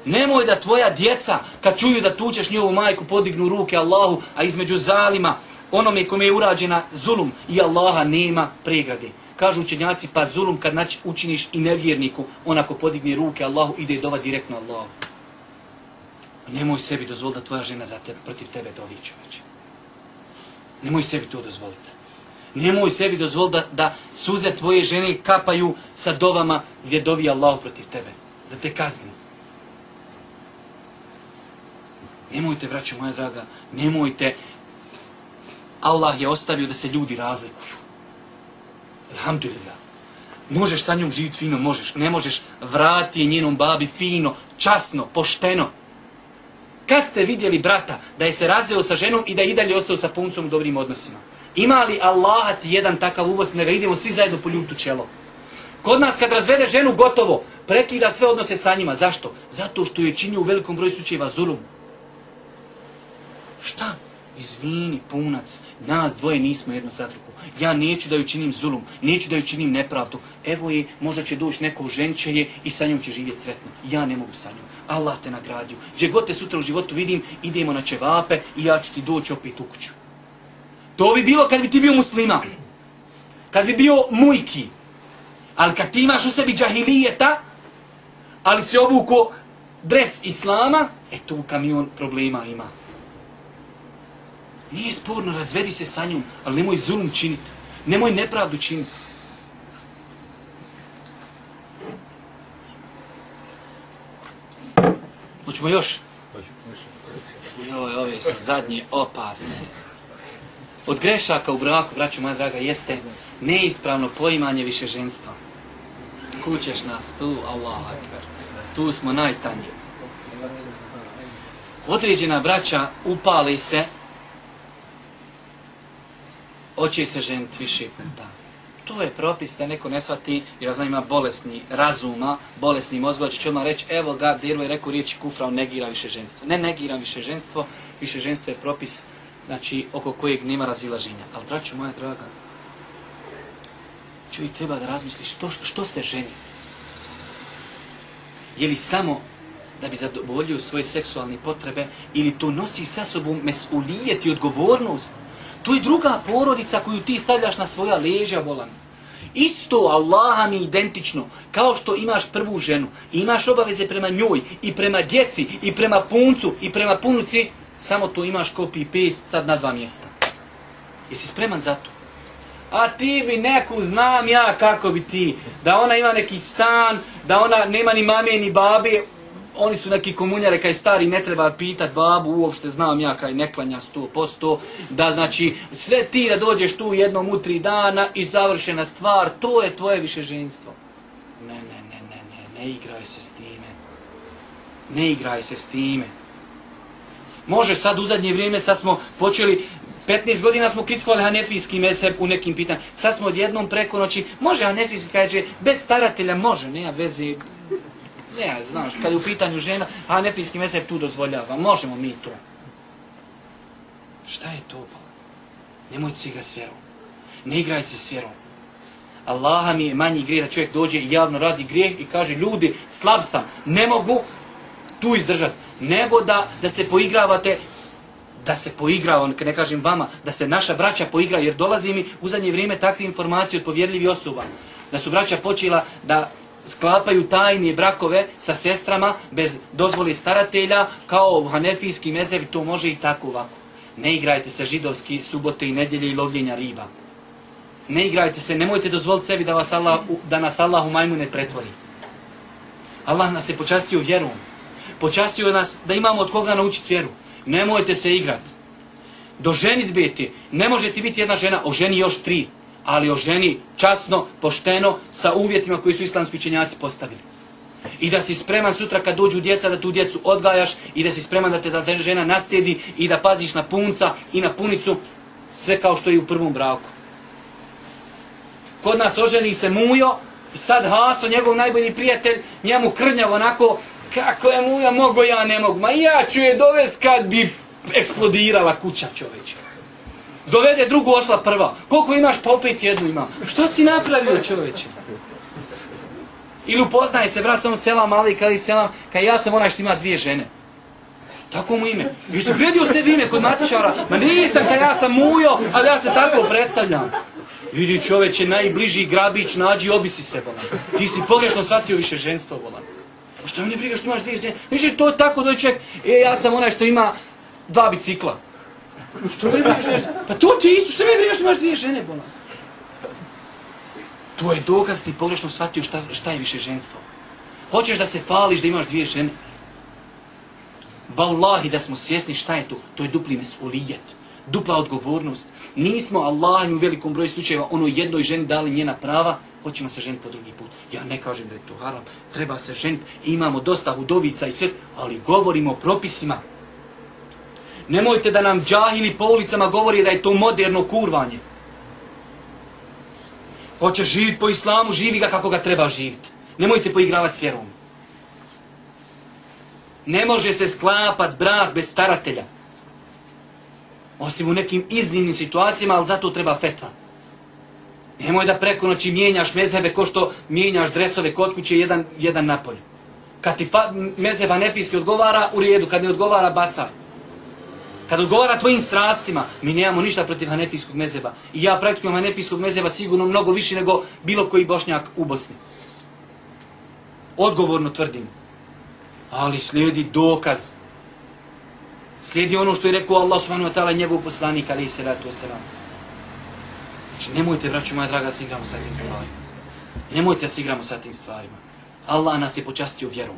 nemoj da tvoja djeca kad čuju da tučeš njovu majku podignu ruke Allahu a između zalima onome kome je urađena zulum i Allaha nema pregrade kažu učenjaci, pa zulum kad naći učiniš i nevjerniku, onako podigne ruke Allahu, ide dova direktno Allahu. Nemoj sebi dozvoliti da tvoja žena za tebe, protiv tebe dovi čoveče. Nemoj sebi to dozvoliti. Nemoj sebi dozvol da, da suze tvoje žene kapaju sa dovama gdje dovi Allah protiv tebe. Da te kazni. Nemojte, braćo moja draga, nemojte. Allah je ostavio da se ljudi razlikuju. Alhamdulillah. Možeš sa njom živjeti fino, možeš. Ne možeš, vrati je njenom babi fino, časno, pošteno. Kad ste vidjeli brata da je se razveo sa ženom i da je i dalje ostao sa puncom u dobrim odnosima? Ima li Allah ti jedan takav ubost da ga idemo svi zajedno po ljutu čelo? Kod nas kad razvede ženu gotovo, prekida sve odnose sa njima. Zašto? Zato što je činio u velikom broju slučajeva zulum. Šta? Izvini, punac, nas dvoje nismo jedno za drugo. Ja neću da ju činim zulum, neću da ju činim nepravdu. Evo je, možda će doći neko ženčeje i sa njom će živjeti sretno. Ja ne mogu sa njom. Allah te nagradio. Gdje god te sutra u životu vidim, idemo na čevape i ja ću ti doći opet u kuću. To bi bilo kad bi ti bio musliman. Kad bi bio mujki. Ali kad ti imaš u sebi džahilijeta, ali si obuko dres islama, e tu kamion problema ima. Nije sporno, razvedi se sa njom, ali nemoj zulum činiti. Nemoj nepravdu činiti. Hoćemo još? Joj, ove su zadnje opasne. Od grešaka u braku, braću moja draga, jeste neispravno poimanje više ženstva. Kućeš nas tu, Allah akbar. Tu smo najtanji. Određena braća upali se oće se ženiti više puta. To je propis da neko ne shvati, jer ja znam ima bolesni razuma, bolesni mozgova, će odmah reći, evo ga, Dirlo je rekao riječi kufra, on negira više ženstvo. Ne negira više ženstvo, više ženstvo je propis, znači, oko kojeg nema razilaženja. Ali, braćo moja draga, čovjek treba da razmisliš što, što se ženi. Je li samo da bi zadovoljio svoje seksualne potrebe ili to nosi sa sobom mesulijet i odgovornost To je druga porodica koju ti stavljaš na svoja leđa, volan. Isto Allaha mi identično, kao što imaš prvu ženu, imaš obaveze prema njoj, i prema djeci, i prema puncu, i prema punuci, samo to imaš copy paste sad na dva mjesta. Jesi spreman za to? A ti bi neku znam ja kako bi ti, da ona ima neki stan, da ona nema ni mame ni babe, oni su neki komunjare, kaj stari, ne treba pitat babu, uopšte znam ja kaj ne klanja sto posto, da znači sve ti da dođeš tu jednom u tri dana i završena stvar, to je tvoje više ženstvo. Ne, ne, ne, ne, ne, ne igraj se s time. Ne igraj se s time. Može sad u zadnje vrijeme, sad smo počeli, 15 godina smo kritikovali hanefijski mesep u nekim pitanjima. Sad smo odjednom preko noći, može hanefijski, kaže, bez staratelja može, nema veze, Ne, znaš, kad je u pitanju žena, a mezheb mesec tu dozvoljava, možemo mi to. Šta je to? Pa? Nemoj se igrati s vjerom. Ne igraj se s vjerom. Allaha mi je manji grije da čovjek dođe i javno radi grijeh i kaže ljudi, slab sam, ne mogu tu izdržati. Nego da, da se poigravate, da se poigrava, ne kažem vama, da se naša braća poigra, jer dolazi mi u zadnje vrijeme takve informacije od povjerljivih osoba. Da su braća počela da sklapaju tajne brakove sa sestrama bez dozvoli staratelja, kao u hanefijski mezevi, to može i tako ovako. Ne igrajte se židovski subote i nedjelje i lovljenja riba. Ne igrajte se, nemojte dozvoliti sebi da, vas Allah, da nas Allah u majmu ne pretvori. Allah nas je počastio vjerom. Počastio nas da imamo od koga naučiti vjeru. Nemojte se igrati. Do ženit biti, ne može ti biti jedna žena, o ženi još tri ali o ženi časno, pošteno, sa uvjetima koji su islamski učenjaci postavili. I da si spreman sutra kad dođu djeca da tu djecu odgajaš i da si spreman da te da te žena nastedi i da paziš na punca i na punicu, sve kao što je u prvom braku. Kod nas oženi se mujo, sad Haso, njegov najbolji prijatelj, njemu krnjav onako, kako je muja, mogo ja ne mogu, ma ja ću je dovest kad bi eksplodirala kuća čoveče. Dovede drugu, osla prva. Koliko imaš, pa opet jednu imam. Što si napravio čovječe? Ili upoznaje se, brat, ono selam mali, kada selam, kada ja sam onaj što ima dvije žene. Tako mu ime. I što gledio sebi ime kod matičara, ma nisam kada ja sam mujo, ali ja se tako predstavljam. Vidi čoveče, najbliži grabić, nađi, obisi se, bolan. Ti si pogrešno shvatio više ženstvo, bolan. Pa što mi ne briga što imaš dvije žene? Više to tako doći čovjek, e, ja sam onaj što ima dva bicikla. Što mi brigaš nešto? Pa to ti isto, što mi brigaš imaš dvije žene, bolan? To je dokaz ti pogrešno shvatio šta, šta je više ženstvo. Hoćeš da se fališ da imaš dvije žene. Wallahi da smo svjesni šta je to. To je dupli mesulijet. Dupla odgovornost. Nismo Allah u velikom broju slučajeva ono jednoj ženi dali njena prava, hoćemo se ženiti po drugi put. Ja ne kažem da je to haram. Treba se ženiti. Imamo dosta hudovica i sve, ali govorimo o propisima. Nemojte da nam džahili po ulicama govori da je to moderno kurvanje. Hoćeš živjeti po islamu, živi ga kako ga treba živjeti. Nemoj se poigravati s vjerom. Ne može se sklapat brak bez staratelja. Osim u nekim iznimnim situacijama, ali zato treba fetva. Nemoj da preko noći mijenjaš mezhebe ko što mijenjaš dresove kod kuće jedan, jedan napolju. Kad ti mezheba nefijski odgovara, u redu. Kad ne odgovara, bacaj. Kad odgovara tvojim strastima, mi nemamo ništa protiv hanefijskog mezeba. I ja praktikujem hanefijskog mezeba sigurno mnogo više nego bilo koji bošnjak u Bosni. Odgovorno tvrdim. Ali slijedi dokaz. Slijedi ono što je rekao Allah subhanahu wa ta'ala njegov poslanik, ali i salatu wasalam. Znači, nemojte, braću moja draga, da se igramo sa tim stvarima. Nemojte da se igramo sa tim stvarima. Allah nas je počastio vjerom.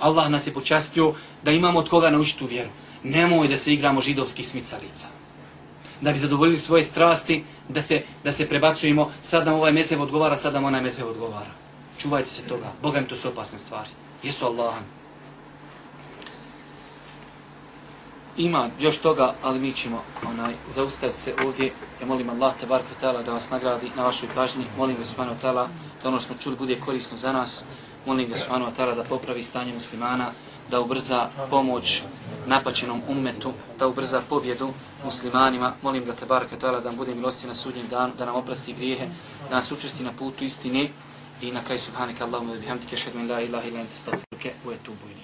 Allah nas je počastio da imamo od koga naučiti tu vjeru nemoj da se igramo židovskih smicalica. Da bi zadovoljili svoje strasti, da se, da se prebacujemo, sad nam ovaj mesev odgovara, sad nam onaj mesev odgovara. Čuvajte se toga. Boga mi to su opasne stvari. Jesu Allahom. Ima još toga, ali mi ćemo onaj, zaustaviti se ovdje. Ja molim Allah, tabaraka ta'ala, da vas nagradi na vašoj pažnji. Molim ga, subhanahu ta'ala, da ono smo čuli bude korisno za nas. Molim ga, subhanahu ta'ala, da popravi stanje muslimana, da ubrza pomoć napaćenom ummetu, da ubrza pobjedu muslimanima. Molim ga te baraka Teala da nam bude milosti na sudnjem danu, da nam oprosti grijehe, da nas učesti na putu istine i na kraju subhanika Allahumma bihamdike šedmin la ilaha illa ente astaghfiruke wa etubu.